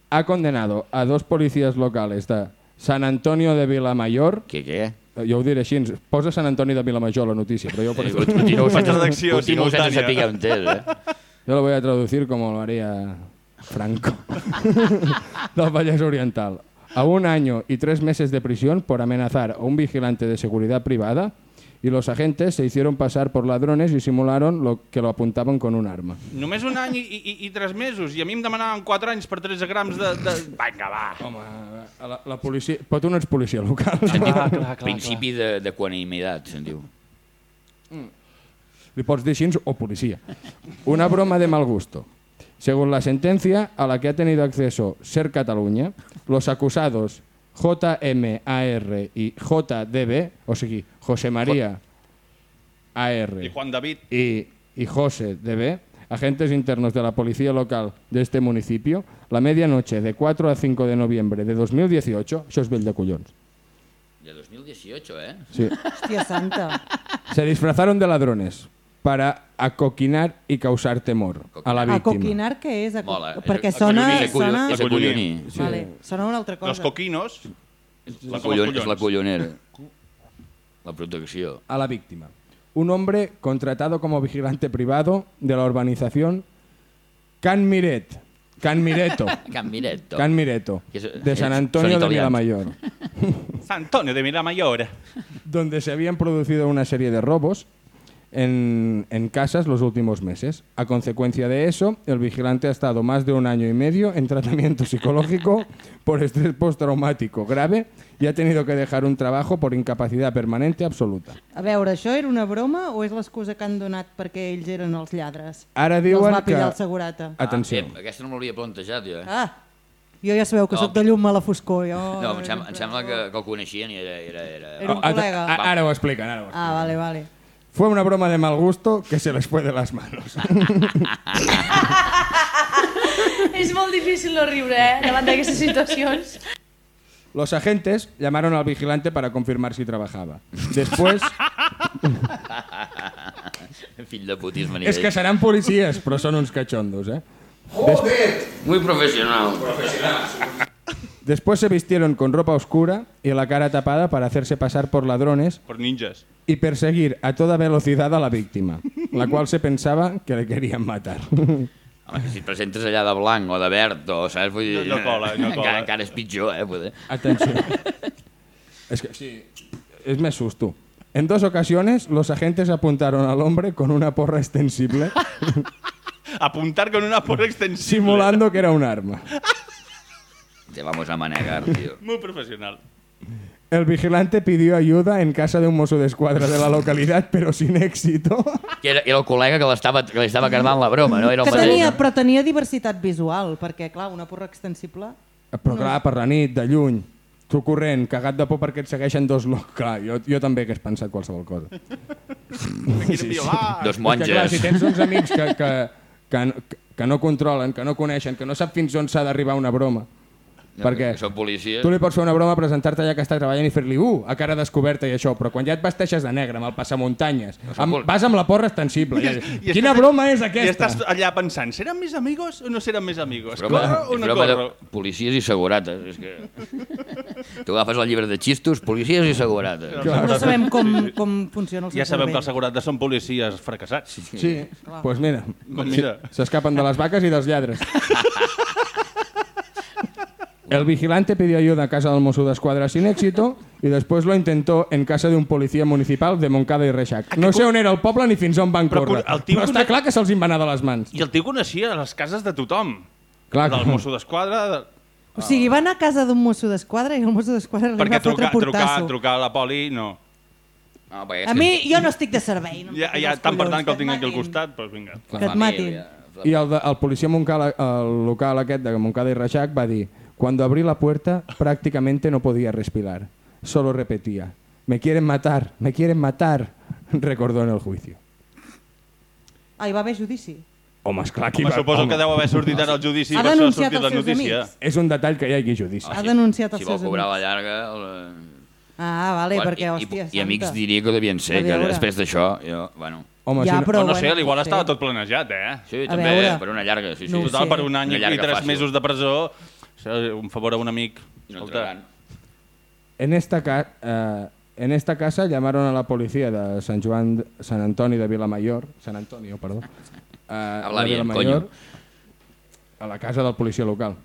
ha condenado a dos policías locales de San Antonio de Vilamayor, Què, què? Jo ho diré així, posa Sant Antoni de Vilamajor la notícia, però jo, per això, Continuo redacció continuo sense saber entès, eh? yo lo voy a traducir como lo haría Franco, del Vallès Oriental. A un año y tres meses de prisión por amenazar a un vigilante de seguridad privada y los agentes se hicieron pasar por ladrones y simularon lo que lo apuntaban con un arma. Només un any i, i, i tres mesos, i a mi em demanaven 4 anys per 13 grams de... de... Vinga, va. Home, a la, la policia... Però tu no ets policia local. Diu clar, clar, principi de, de equanimitat, se'n diu. Le pots dir així o policía. Una broma de mal gusto. Según la sentencia a la que ha tenido acceso Ser Cataluña, los acusados JMAR y JDB, o sigui, José María AR I Juan David. y, y José DB, agentes internos de la policía local de este municipio, la medianoche de 4 a 5 de noviembre de 2018, això és vell de collons, De 2018, eh? sí, Hòstia santa. se disfrazaron de ladrones para acoquinar y causar temor a la víctima. Acoquinar què és? Aco... Mola. Perquè És sona... acollonir, sona... Acollonir. Sí. Vale, sona una altra cosa. Los coquinos... La collon, és la collonera. La protecció. a la víctima. Un hombre contratado como vigilante privado de la urbanización Can Miret, Can Mireto, Can Mireto. Can Mireto, de San Antonio de. Vilamayor, San Antonio de Miramayor. donde se habían producido una serie de robos en, en casas los últimos meses. A consecuencia de eso, el vigilante ha estado más de un año y medio en tratamiento psicológico por estrés postraumático grave y ha tenido que dejar un trabajo por incapacidad permanente absoluta. A veure, això era una broma o és l'excusa que han donat perquè ells eren els lladres? Ara I els diuen va pillar que- el segurata. Atenció. Ah, aquesta no me l'havia plantejat, jo. Eh? Ah, jo ja sabeu que No. sóc de llum a la foscor. Jo... No, em sembla, em sembla que, que el coneixien i era... era, era... Era un Ah, col·lega. ah, Ara ho expliquen, ara ho expliquen. Ah, vale, vale. Fue una broma de mal gusto que se les fue de las manos. És molt difícil no riure, eh? Davant d'aquestes situacions. Los agentes llamaron al vigilante para confirmar si trabajaba. Después, Fill de putisme es que serán policías, pero son uns cachondos, ¿eh? Muy profesional. Después se vistieron con ropa oscura y la cara tapada para hacerse pasar por ladrones Per ninjas. y perseguir a toda velocidad a la víctima, la cual se pensaba que le querían matar. Home, que si et presentes allà de blanc o de verd o, saps? Vull dir, No- no cola, no cola. Encara, encara és pitjor, eh? Poder. Atención. Es que sí, es me susto. En dos ocasiones, los agentes apuntaron al hombre con una porra extensible, Apuntar con una porra extensible. simulando que era un arma. Te vamos a manegar, tio. Muy professional. El vigilante pidió ayuda en casa de un mozo de escuadra de la localidad, pero sin éxito. Que era, era el col·lega que l'estava que li estava cardant la broma, no? Era el Que mateix. tenia, però tenia diversitat visual, perquè, clar, una porra extensible... Però clar, per la nit, de lluny, tu corrent, cagat de por perquè et segueixen dos locals. Clar, jo, jo també hagués pensat qualsevol cosa. Sí, sí, sí. Dos És que, clar, si monges. tens uns amics que, que, que, que no controlen, que no coneixen, que no sap fins on s'ha d'arribar una broma, perquè Que són policies. tu li pots fer una broma, presentar-te allà que està treballant i fer-li uh, a cara descoberta i això, però quan ja et vesteixes de negre amb el passamuntanyes, amb, vas amb la porra extensible. I, I Quina estàs- broma és I aquesta? estàs allà pensant, seran més amigos o no seran més amigos? Broma, Corro o no broma de corro? policies i segurates. És que... tu agafes el llibre de xistos, policies i segurates. No sabem com, com funciona el seu Ja sabem que cervell. els segurates són policies fracassats. Sí. Sí, doncs pues mira, Doncs mira. s'escapen de les vaques i dels lladres. El vigilante pidió ayuda a casa del Mosso d'Esquadra sin éxito y después lo intentó en casa de un policía municipal de Montcada i Reixac. No sé on era el poble ni fins on van Però córrer, el tio però està clar que se'ls en va anar de les mans. I el tio coneixia les cases de tothom. Clar, del Mosso d'Esquadra, de... O sigui, va anar a casa d'un mosso d'esquadra i el mosso d'esquadra li perquè va fotre trucar, trucar, portasso. trucar a la poli, no. No, perquè és A mi, jo no estic de servei. No em Ja, toquis ja els tant per collons, tant que el et tinc aquí al matin. costat, doncs vinga. Que et matin. I el, de, el policia Montcada, el local aquest de Montcada i Reixac va dir Cuando abrí la puerta prácticamente no podía respirar. Solo repetía Me quieren matar, me quieren matar, recordó en el juicio. Ah, hi va haver judici. Home, esclar, aquí Home, va... suposo home, que deu haver sortit ara el judici Ha per això ha denunciat sortit els la seus notícia. amics. És un detall que hi ha aquí judici. Ha denunciat Si els vol seus cobrar la amics. llarga... El... Ah, vale, perquè, i, hòstia, i, I amics santa. diria que devien ser, A que veure. després d'això... Jo, bueno, Home, Ja, si no, però- O no sé, bueno, igual no estava sé. tot planejat, eh? sí, A també, veure. per una llarga, sí, sí. No ho Total, sé. per un any Una i llarga tres fàcil. mesos de presó, un favor a un amic. I no Escolta, entraran. en, esta ca- eh, en esta casa llamaron a la policía de San Juan, San Antonio de Vilamayor, San Antonio, perdón, eh, Habla de bien, Vilamayor, a la casa del policia local.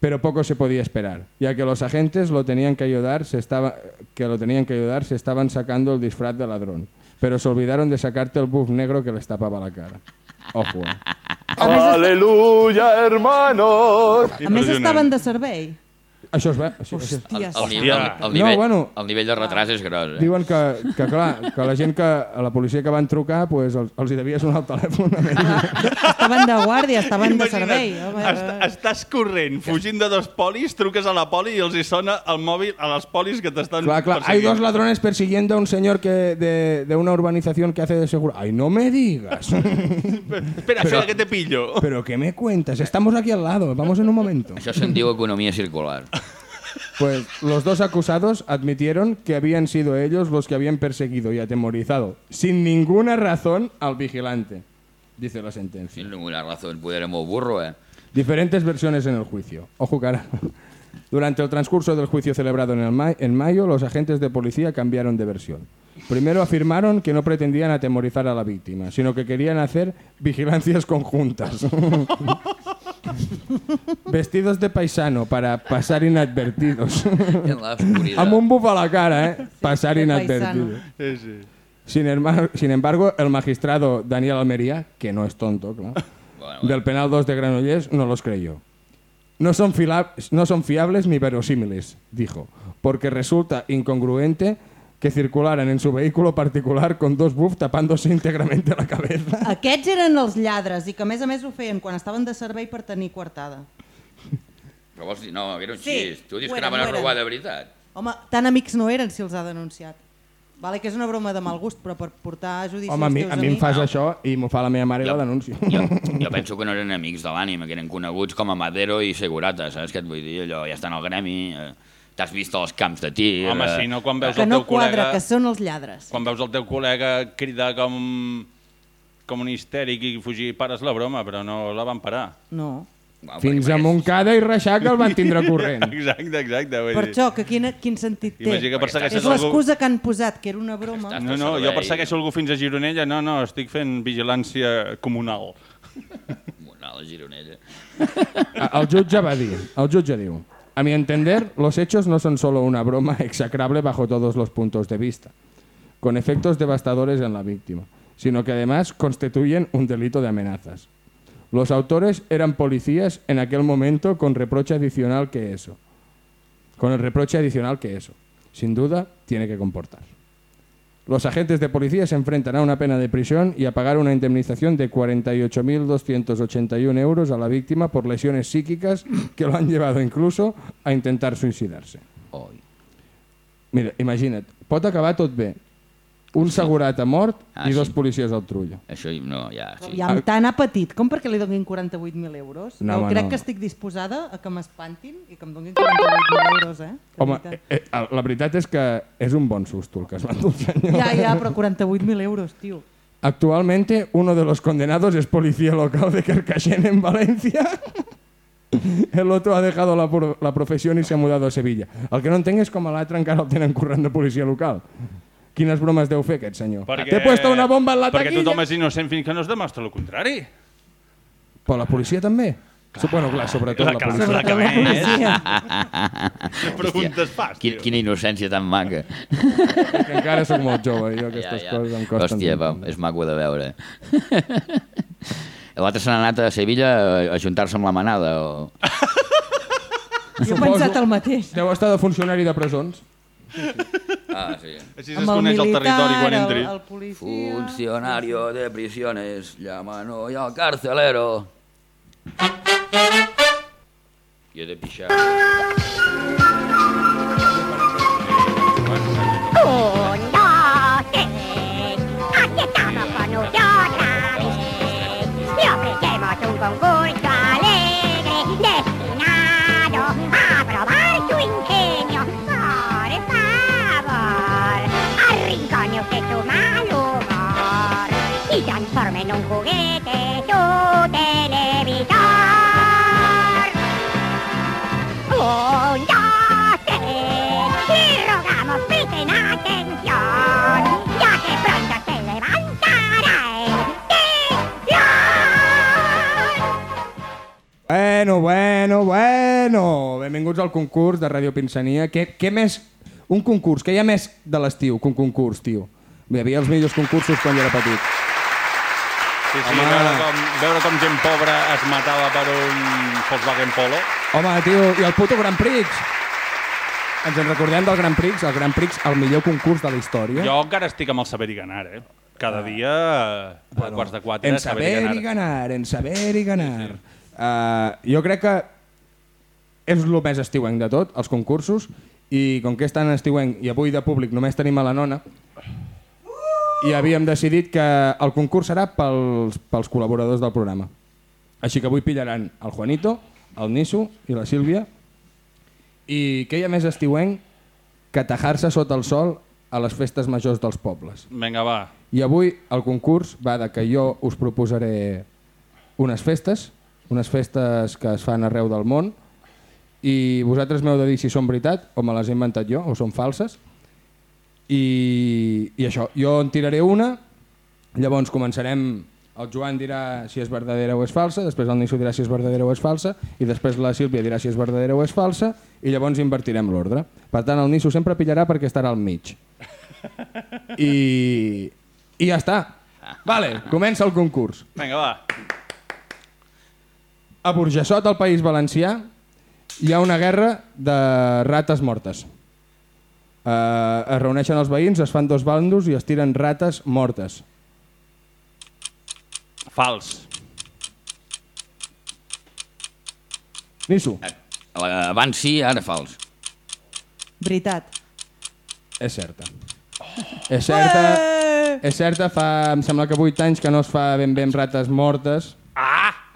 pero poco se podía esperar, ya que los agentes lo tenían que ayudar, se estaba, que lo tenían que ayudar, se estaban sacando el disfraz de ladrón, pero se olvidaron de sacarte el buff negro que les tapaba la cara. Ojo. eh. Aleluya, hermanos. A més estaven de servei. Això es. Això, això, Hòstia, El, sí. ni, el, el, nivell, No, bueno. el nivell de retras és gros. Eh? Diuen que, que, clar, que la gent que... A la policia que van trucar, pues, els, els hi devia sonar el telèfon. a ells. Estaven de guàrdia, estaven de servei. Home, est estàs corrent, fugint de dos polis, truques a la poli i els hi sona el mòbil a les polis que t'estan Clar, clar, hay dos ladrones persiguiendo a un señor que de, de una urbanización que hace de seguro. ¡Ay, no me digas! Espera, Però- espera, que te pillo. ¿Pero qué me cuentas? Estamos aquí al lado, vamos en un momento. Això se'n diu economia circular. Pues los dos acusados admitieron que habían sido ellos los que habían perseguido y atemorizado, sin ninguna razón, al vigilante, dice la sentencia. Sin ninguna razón, podremos burro, eh? Diferentes versiones en el juicio. Ojo, cara. Durante el transcurso del juicio celebrado en, el ma- en mayo, los agentes de policía cambiaron de versión. Primero afirmaron que no pretendían atemorizar a la víctima, sino que querían hacer vigilancias conjuntas. Vestidos de paisano para pasar inadvertidos. En la oscuridad. Amb un buf a la cara, ¿eh? Pasar inadvertido. Sí, sí. Sin, herma- sin embargo, el magistrado Daniel Almería, que no es tonto, claro, Bueno, del penal 2 de Granollers, no los creyó. No son, no son fiables ni verosímiles, dijo, porque resulta incongruente que circularan en su vehículo particular con dos buff tapándose íntegramente la cabeza. Aquests eren els lladres i que a més a més ho feien quan estaven de servei per tenir coartada. Però vols dir, no, era un Sí, xist. Tu dius ho que eren, anaven a eren. robar de veritat. Home, tan amics no eren si els ha denunciat. Vale, que és una broma de mal gust, però per portar a judici Home, a mi, a mi em amics... fas això i m'ho fa la meva mare i Jo- la denuncio. Jo, jo penso que no eren amics de l'ànima, que eren coneguts com a Madero i Segurata, saps què et vull dir? Allò, ja estan al gremi, eh, t'has vist als camps de tir... Home, eh, si no, quan veus Que el no teu col·lega... quadra, que són els lladres. Quan veus el teu col·lega cridar com, com un histèric i fugir, pares la broma, però no la van parar. No. Bueno, Fins a Montcada i Reixac el van tindre corrent. Exacte, exacte. Vull Per dir. això, que quin, quin sentit té? Imagina que persegueixes És algú... l'excusa que han posat, que era una broma. Estàs- No, no, jo persegueixo algú fins a Gironella. No, no, estic fent vigilància comunal. Una, la Gironella. El jutge va dir, el jutge diu, a mi entender, los hechos no son solo una broma execrable bajo todos los puntos de vista, con efectos devastadores en la víctima, sino que además constituyen un delito de amenazas. Los autores eran policías en aquel momento con reproche adicional que eso. Con el reproche adicional que eso. Sin duda, tiene que comportar. Los agentes de policía se enfrentan a una pena de prisión y a pagar una indemnización de 48.281 euros a la víctima por lesiones psíquicas que lo han llevado incluso a intentar suïcidar-se. Oi. Mira, imagina't, pot acabar tot bé. Un segurat ha mort Ah, i dos sí. policies al trullo. Això no, ja... Sí. I amb tant apetit, com perquè li donin 48.000 euros? No, jo home, crec no. que estic disposada a que m'espantin i que em donin 48.000 euros, eh? De Home, veritat. eh, eh, la veritat és que és un bon susto el que es va endur el senyor. Ja, ja, però 48.000 euros, tio. Actualmente uno de los condenados es policía local de Carcasén en Valencia. El otro ha dejado la, la profesión y se ha mudado a Sevilla. El que no entenc és com a l'altre encara el tenen currant de policia local. Quines bromes deu fer aquest senyor? T'he puesto una bomba en la Perquè taquilla. tothom és innocent fins que no es demostra el contrari. Però la policia també? Clar. Bueno, clar, sobretot la Clar, policia. clar, Sobretot la que policia. Que preguntes fas, Quina, tio. quina innocència tan maca. Que encara sóc molt jove i jo aquestes coses em costen. Hòstia, va, és maco de veure. L'altre se n'ha anat a Sevilla a- a juntar-se amb la manada. O... Jo he pensat el mateix. Deu estar de funcionari de presons. Ah, sí. Així Amb el militar, el, el policia... Funcionario de prisiones, llaman hoy al carcelero. I he de pixar. Un, Benvinguts al concurs de Ràdio Pinsania. Què, què més... Un concurs, què hi ha més de l'estiu que un concurs, tio? Hi havia els millors concursos quan jo era petit. Sí, sí, Home. veure com, veure com gent pobra es matava per un Volkswagen Polo. Home, tio, i el puto Grand Prix? Ens en recordem del Grand Prix? El Grand Prix, el millor concurs de la història. Jo encara estic amb el saber i ganar, eh? Cada dia, a quarts de quatre, En saber i ganar, en saber i ganar. Uh, jo crec que és el més estiuenc de tot, els concursos, i com que és tan estiuenc i avui de públic només tenim a la nona, i havíem decidit que el concurs serà pels, pels col·laboradors del programa. Així que avui pillaran el Juanito, el Niso i la Sílvia, i què hi ha més estiuenc que tajar-se sota el sol a les festes majors dels pobles. Vinga, va. I avui el concurs va de que jo us proposaré unes festes, unes festes que es fan arreu del món, i vosaltres m'heu de dir si són veritat o me les he inventat jo o són falses. I, i això, jo en tiraré una, llavors començarem, el Joan dirà si és verdadera o és falsa, després el Niso dirà si és verdadera o és falsa, i després la Sílvia dirà si és verdadera o és falsa, i llavors invertirem l'ordre. Per tant, el Niso sempre pillarà perquè estarà al mig. I, i ja està. Vale, comença el concurs. Vinga, va. A Burjassot, al País Valencià, hi ha una guerra de rates mortes. Uh, es reuneixen els veïns, es fan dos bandos i es tiren rates mortes. Fals. Nisso, Abans sí, ara fals. Veritat. és certa. És certa, és certa, fa, em sembla que 8 anys que no es fa ben bé amb rates mortes.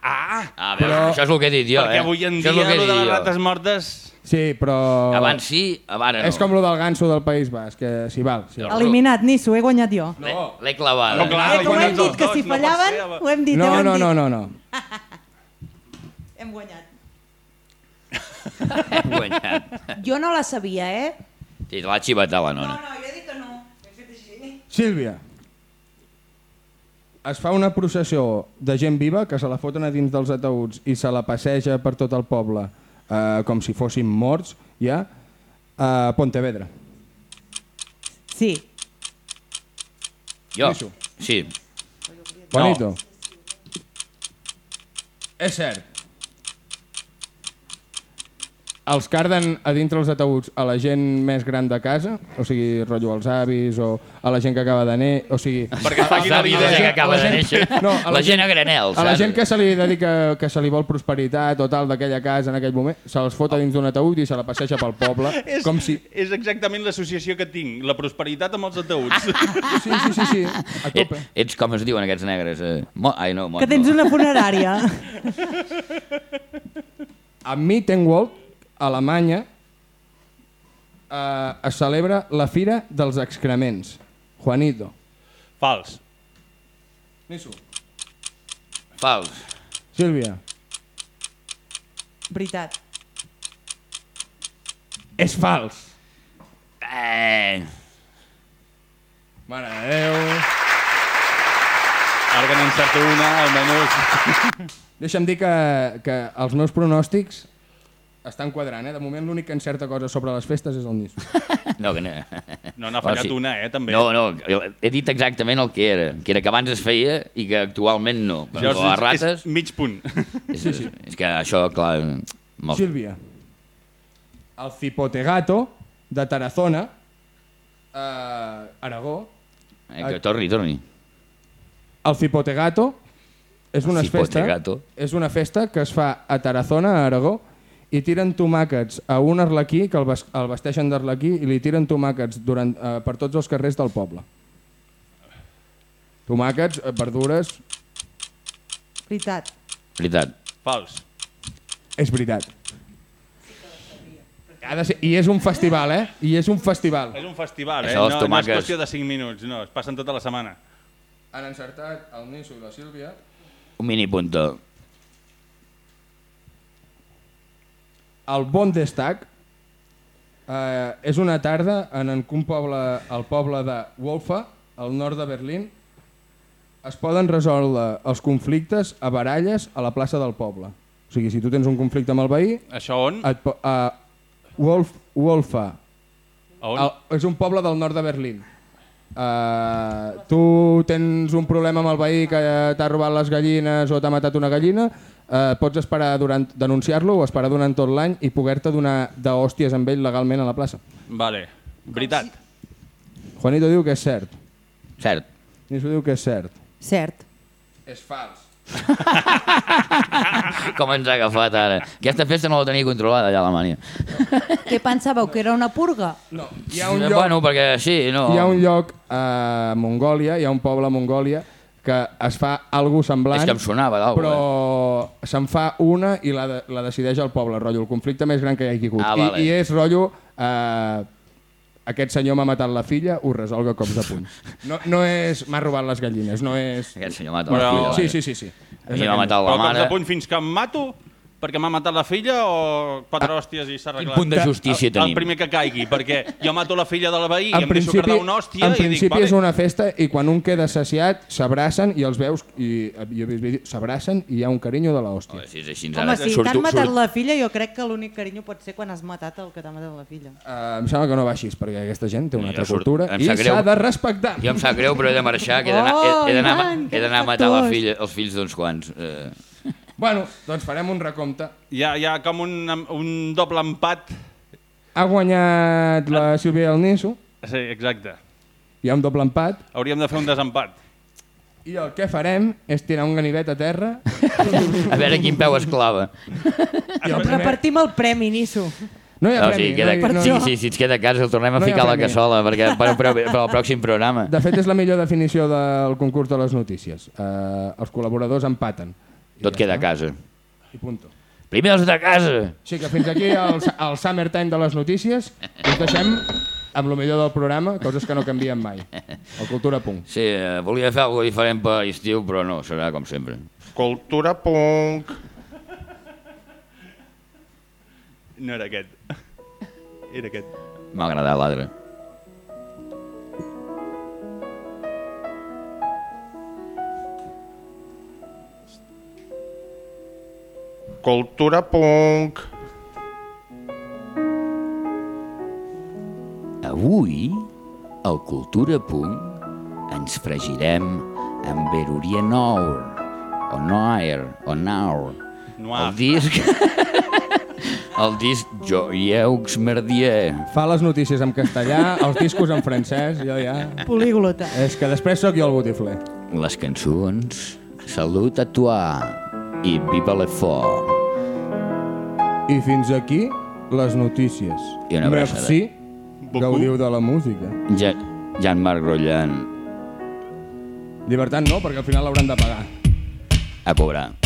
Ah! Ah, veus, Però- això és el que he dit jo, Perquè eh? avui en Això dia, el que he lo de les rates mortes... Sí, però... Abans sí, ara no. És com lo del ganso del País Basc, que si val. Sí. Eliminat, Nisso, he guanyat jo. L'he l'he clavada. No, clar, Eh, ho hem dit, que si no fallaven, home. ho hem dit, No, ho hem no, dit. no, no, no. Hem guanyat. Hem guanyat. Jo no la sabia, eh? Sí, l'ha xivat a la nona. no, jo he dit que no. He fet així. Sílvia, es fa una processió de gent viva que se la foten a dins dels ataúds i se la passeja per tot el poble eh, com si fossin morts, ja, a Pontevedra. Sí. Jo? Sí. Bonito. És cert. Els carden a dintre els ataúds a la gent més gran de casa, o sigui, rotllo als avis, o a la gent que acaba de né, o sigui... Perquè es facin a La gent que acaba de néixer. No, a la gent a granel, A la gent que se li dedica, que se li vol prosperitat o tal d'aquella casa en aquell moment, se les fota dins d'un ataúd i se la passeja pel poble, És, com si... és exactament l'associació que tinc, la prosperitat amb els ataúds. Sí, sí, sí, sí, a Et, tope. ets com es diuen aquests negres? Eh? Mo Ai, no, mo Que tens no. una funerària. A Mittenwald, a Alemanya, eh, es celebra la Fira dels Excrements. Juanito. Fals. Nisso. Fals. Sílvia. Veritat. És fals. Eh, Mare de Déu. Ara que n'encerto una, almenys... Deixa'm dir que, que els meus pronòstics estan quadrant, eh? De moment l'únic que encerta coses sobre les festes és el Nisso. no, que no. No n'ha fallat una, eh, també. No, no, he dit exactament el que era, que era que abans es feia i que actualment no. Però Llavors, les és- rates... és mig punt. És, és, és que això, clar... Molt... Sílvia. El Cipotegato de Tarazona, eh, Aragó. Eh, que torni, torni. El Cipotegato és una festa, és una festa que es fa a Tarazona, a Aragó, i tiren tomàquets a un arlequí, que el, ves- el vesteixen d'arlequí, i li tiren tomàquets durant, eh, per tots els carrers del poble. Tomàquets, eh, verdures... Veritat. Veritat. Fals. És veritat. Ha de ser, I és un festival, eh? I és un festival. És un festival, eh? Això dels No, no és qüestió de 5 minuts, no, es passen tota la setmana. Han encertat el Niso i la Sílvia. Un mini punto. El Bundestag eh, és una tarda en un poble, el poble de Wolfa, al nord de Berlín, es poden resoldre els conflictes a baralles a la plaça del poble. O sigui, si tu tens un conflicte amb el veí... Això on? Et, a Wolf, Wolfa. On? El, és un poble del nord de Berlín. Uh, tu tens un problema amb el veí que t'ha robat les gallines o t'ha matat una gallina, uh, pots esperar durant denunciar-lo o esperar durant tot l'any i poder-te donar d'hòsties amb ell legalment a la plaça. Vale. Veritat. Juanito diu que és cert. Cert. Niso diu que és cert. Cert. És fals. Com ens ha agafat ara. Aquesta festa no la tenia controlada allà a Alemanya. Què pensàveu, que era una purga? No, hi ha un lloc... Bueno, perquè sí, no... Hi ha un lloc a Mongòlia, hi ha un poble a Mongòlia que es fa algú semblant, És que em sonava d'algú, però se'n fa una i la, de, la decideix el poble, rotllo, el conflicte més gran que hi ha hagut. Ah, vale. I, I és rotllo... Eh, aquest senyor m'ha matat la filla, ho resolga cops de puny. No, no és m'ha robat les gallines, no és... Aquest senyor mata Però- la filla. Sí, sí, sí. sí. A mi m'ha matat la Però cops mare. de puny fins que em mato perquè m'ha matat la filla o quatre hòsties i s'ha arreglat? Ah. punt de justícia el, tenim? El primer que caigui, perquè jo mato la filla de la veí i En em deixo cardar una hòstia en i dic, principi vale, és una festa i quan un queda saciat s'abracen i els veus i s'abracen i hi ha un carinyo de l'hòstia. Sí, és així, Home, si t'han matat la filla, jo crec que l'únic carinyo pot ser quan has matat el que t'ha matat la filla. Uh, em sembla que no així, perquè aquesta gent té una altra surt- cultura i s'ha de respectar. Jo em sap greu, però he de marxar, que he d'anar he, he Oh, i he a matar la filla, els fills d'uns quants. Eh, Bueno, doncs farem un recompte. hi ha, hi ha com un, un doble empat. Ha guanyat la Sílvia i el Niso, Sí, exacte. hi ha un doble empat, Hauríem de fer un desempat. i el que farem és tirar un ganivet a terra a veure quin peu es clava. i el primer... Repartim el premi, Nisso. No hi ha No, premi. sí, queda, no, hi- no, sí, sí, si ens queda a casa el tornem a No hi ficar a la cassola perquè, per, per, per al pròxim programa. De fet, és la millor definició del concurs de les notícies. Uh, els col·laboradors empaten. Tot ja queda a casa. I punto. Primer els de casa! Així que fins aquí el, el summertime de les notícies. Us deixem amb el millor del programa, coses que no canvien mai. El Cultura Punk. Sí, eh, volia fer alguna diferent per estiu, però no, serà com sempre. Cultura punk. No era aquest. Era aquest. M'ha agradat l'altre. Cultura punk. Avui, al Cultura Punt, ens fregirem amb Beruria Noir, o Noir, o Noir. Noir. El disc... el disc Joyeux Merdier. Fa les notícies en castellà, els discos en francès, jo ja... Políglota. És que després sóc jo el botifler. Les cançons Salut a toi i Viva l'effort. I fins aquí les notícies. I una abraçada. Merci, gaudiu de la música. Ja, Jean-Marc Rollan Llibertat no, perquè al final l'hauran de pagar. a cobrar.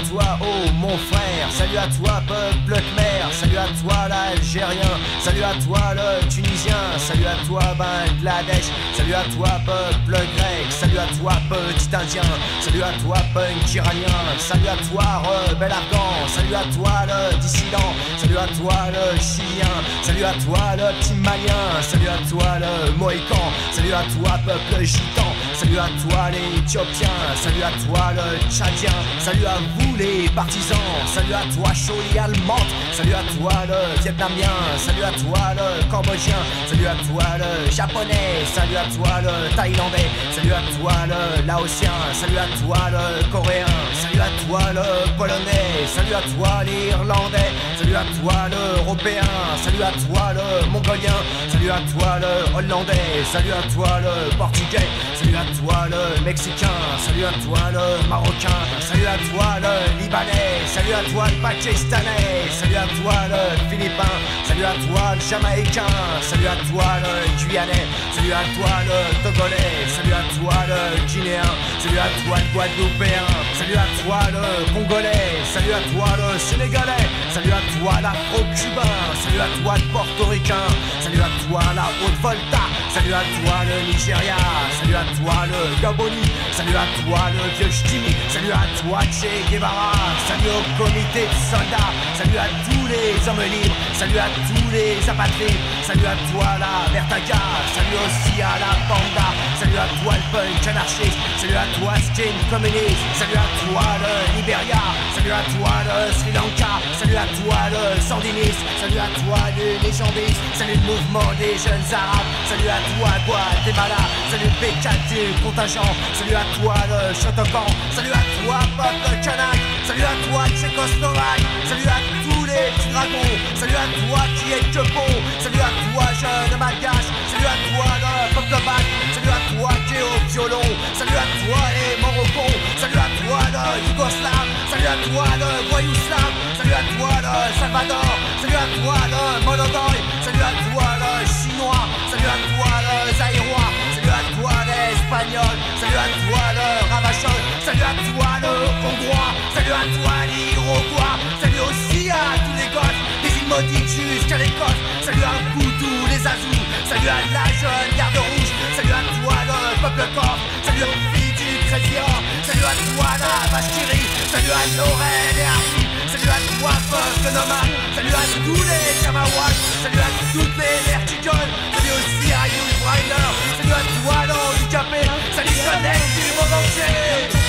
À toi, oh mon frère. Salut à toi, peuple khmer. Salut à toi, l'Algérien. Salut à toi, le Tunisien. Salut à toi, Bangladesh. Salut à toi, peuple grec. Salut à toi, petit Indien. Salut à toi, punk iranien. Salut à toi, rebelle afghan. Salut à toi, le dissident. Salut à toi, le chilien. Salut à toi, le petit malien. Salut à toi, le mohican. Salut à toi, peuple gitan. Salut à toi, les éthiopiens. Salut à toi, le tchadien. Salut à vous, les partisans. Salut à toi, Choli allemande. Salut à toi, le vietnamien. Salut à toi, le cambodgien. Salut à toi, le japonais. Salut à toi, le thaïlandais. Salut à toi, le laotien. Salut à toi, le coréen. Salut à toi, le polonais. Salut à toi, l'irlandais. Salut à toi, l'européen. Salut à toi, le mongolien. Salut à toi, le hollandais. Salut à toi, le portugais. Salut à toi, le mexicain. Salut à toi, le marocain. Salut à toi, le libanais. Salut à toi, le pakistanais. Salut à toi, le philippin. Salut à toi, le jamaïcain. Salut à toi, le guyanais. Salut à toi, le togolais. Salut à toi, le guinéen. Salut à toi, le guadeloupéen. Salut à toi, le congolais. Salut à toi, le sénégalais. Salut à toi, l'afro-cubain. Salut à toi, le portoricain. Salut à toi, la haute volta. Salut à toi le Nigeria, salut à toi le Gaboni, salut à toi le vieux salut à toi Che Guevara, salut au comité de soldats, salut à tous les hommes libres, salut à tous les apatrides, salut à toi la Vertaga, salut à salut à toi le punk anarchiste, salut à toi skin communiste, salut à toi le Liberia, salut à toi le Sri Lanka, salut à toi le sandiniste, salut à toi le légendiste, salut le mouvement des jeunes arabes, salut à toi Guatemala, salut P4 du contingent, salut à toi le Shotokan, salut à toi peuple kanak, salut à toi Tchécoslovaque, salut à tous salut à toi qui est que bon, salut à toi jeune malgache, salut à toi le peuple bac, salut à toi qui est au violon, salut à toi les Morocons, salut à toi le Yougoslave, salut à toi le voyou slave, salut à toi le Salvador, salut à toi le Monodoy, salut à toi le chinois, salut à toi le zaïrois, salut à toi l'espagnol, salut à toi le ravachol, salut à toi le hongrois, salut à toi salut à toi rit, salut à Lorraine et Harry, salut à toi peuple nomade, salut à tous les Kamawats, salut à toutes les vertigoles, salut aussi à Yul Brynner, salut à toi l'handicapé, salut Connect du monde entier.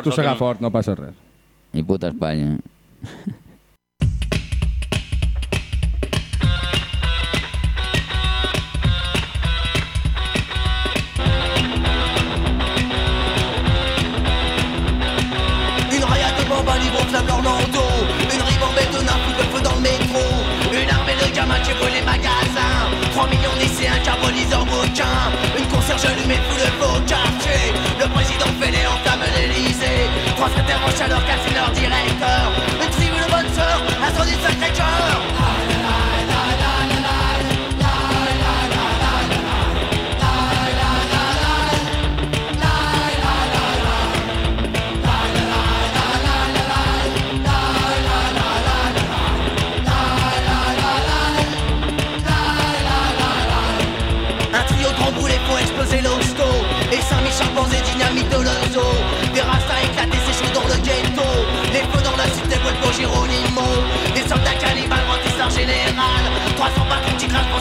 Pots el que no. fort, no passa res. I puta Espanya. Chaleur cassent leur directeur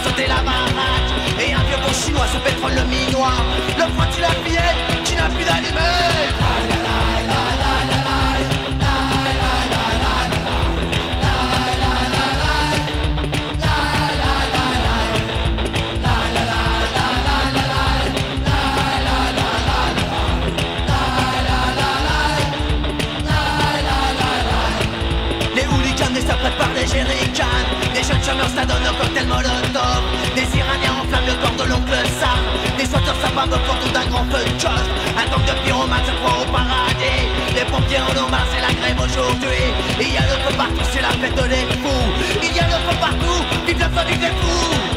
sauter la baraque. Et un vieux bon chinois sous pétrole le minois. Le frotti la fillette qui n'a plus d'allumette Les hooligans sapeurs par des jerrycans Des jeunes chômeurs ça cocktail molotov Des siraniens enflamment le corps de l'oncle Sam. Des chanteurs s'abattent au contour d'un grand peu de chose Un gang de pyromanes se croit au paradis. Les pompiers en ont marre, c'est la grève aujourd'hui. Il y a le feu partout, c'est la fête des fous. Il y a le feu partout, vive le feu, vive les fous.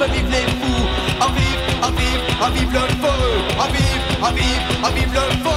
feu vive les fous, en vive, en vive, en vive le feu, en vive, en vive, en vive le feu.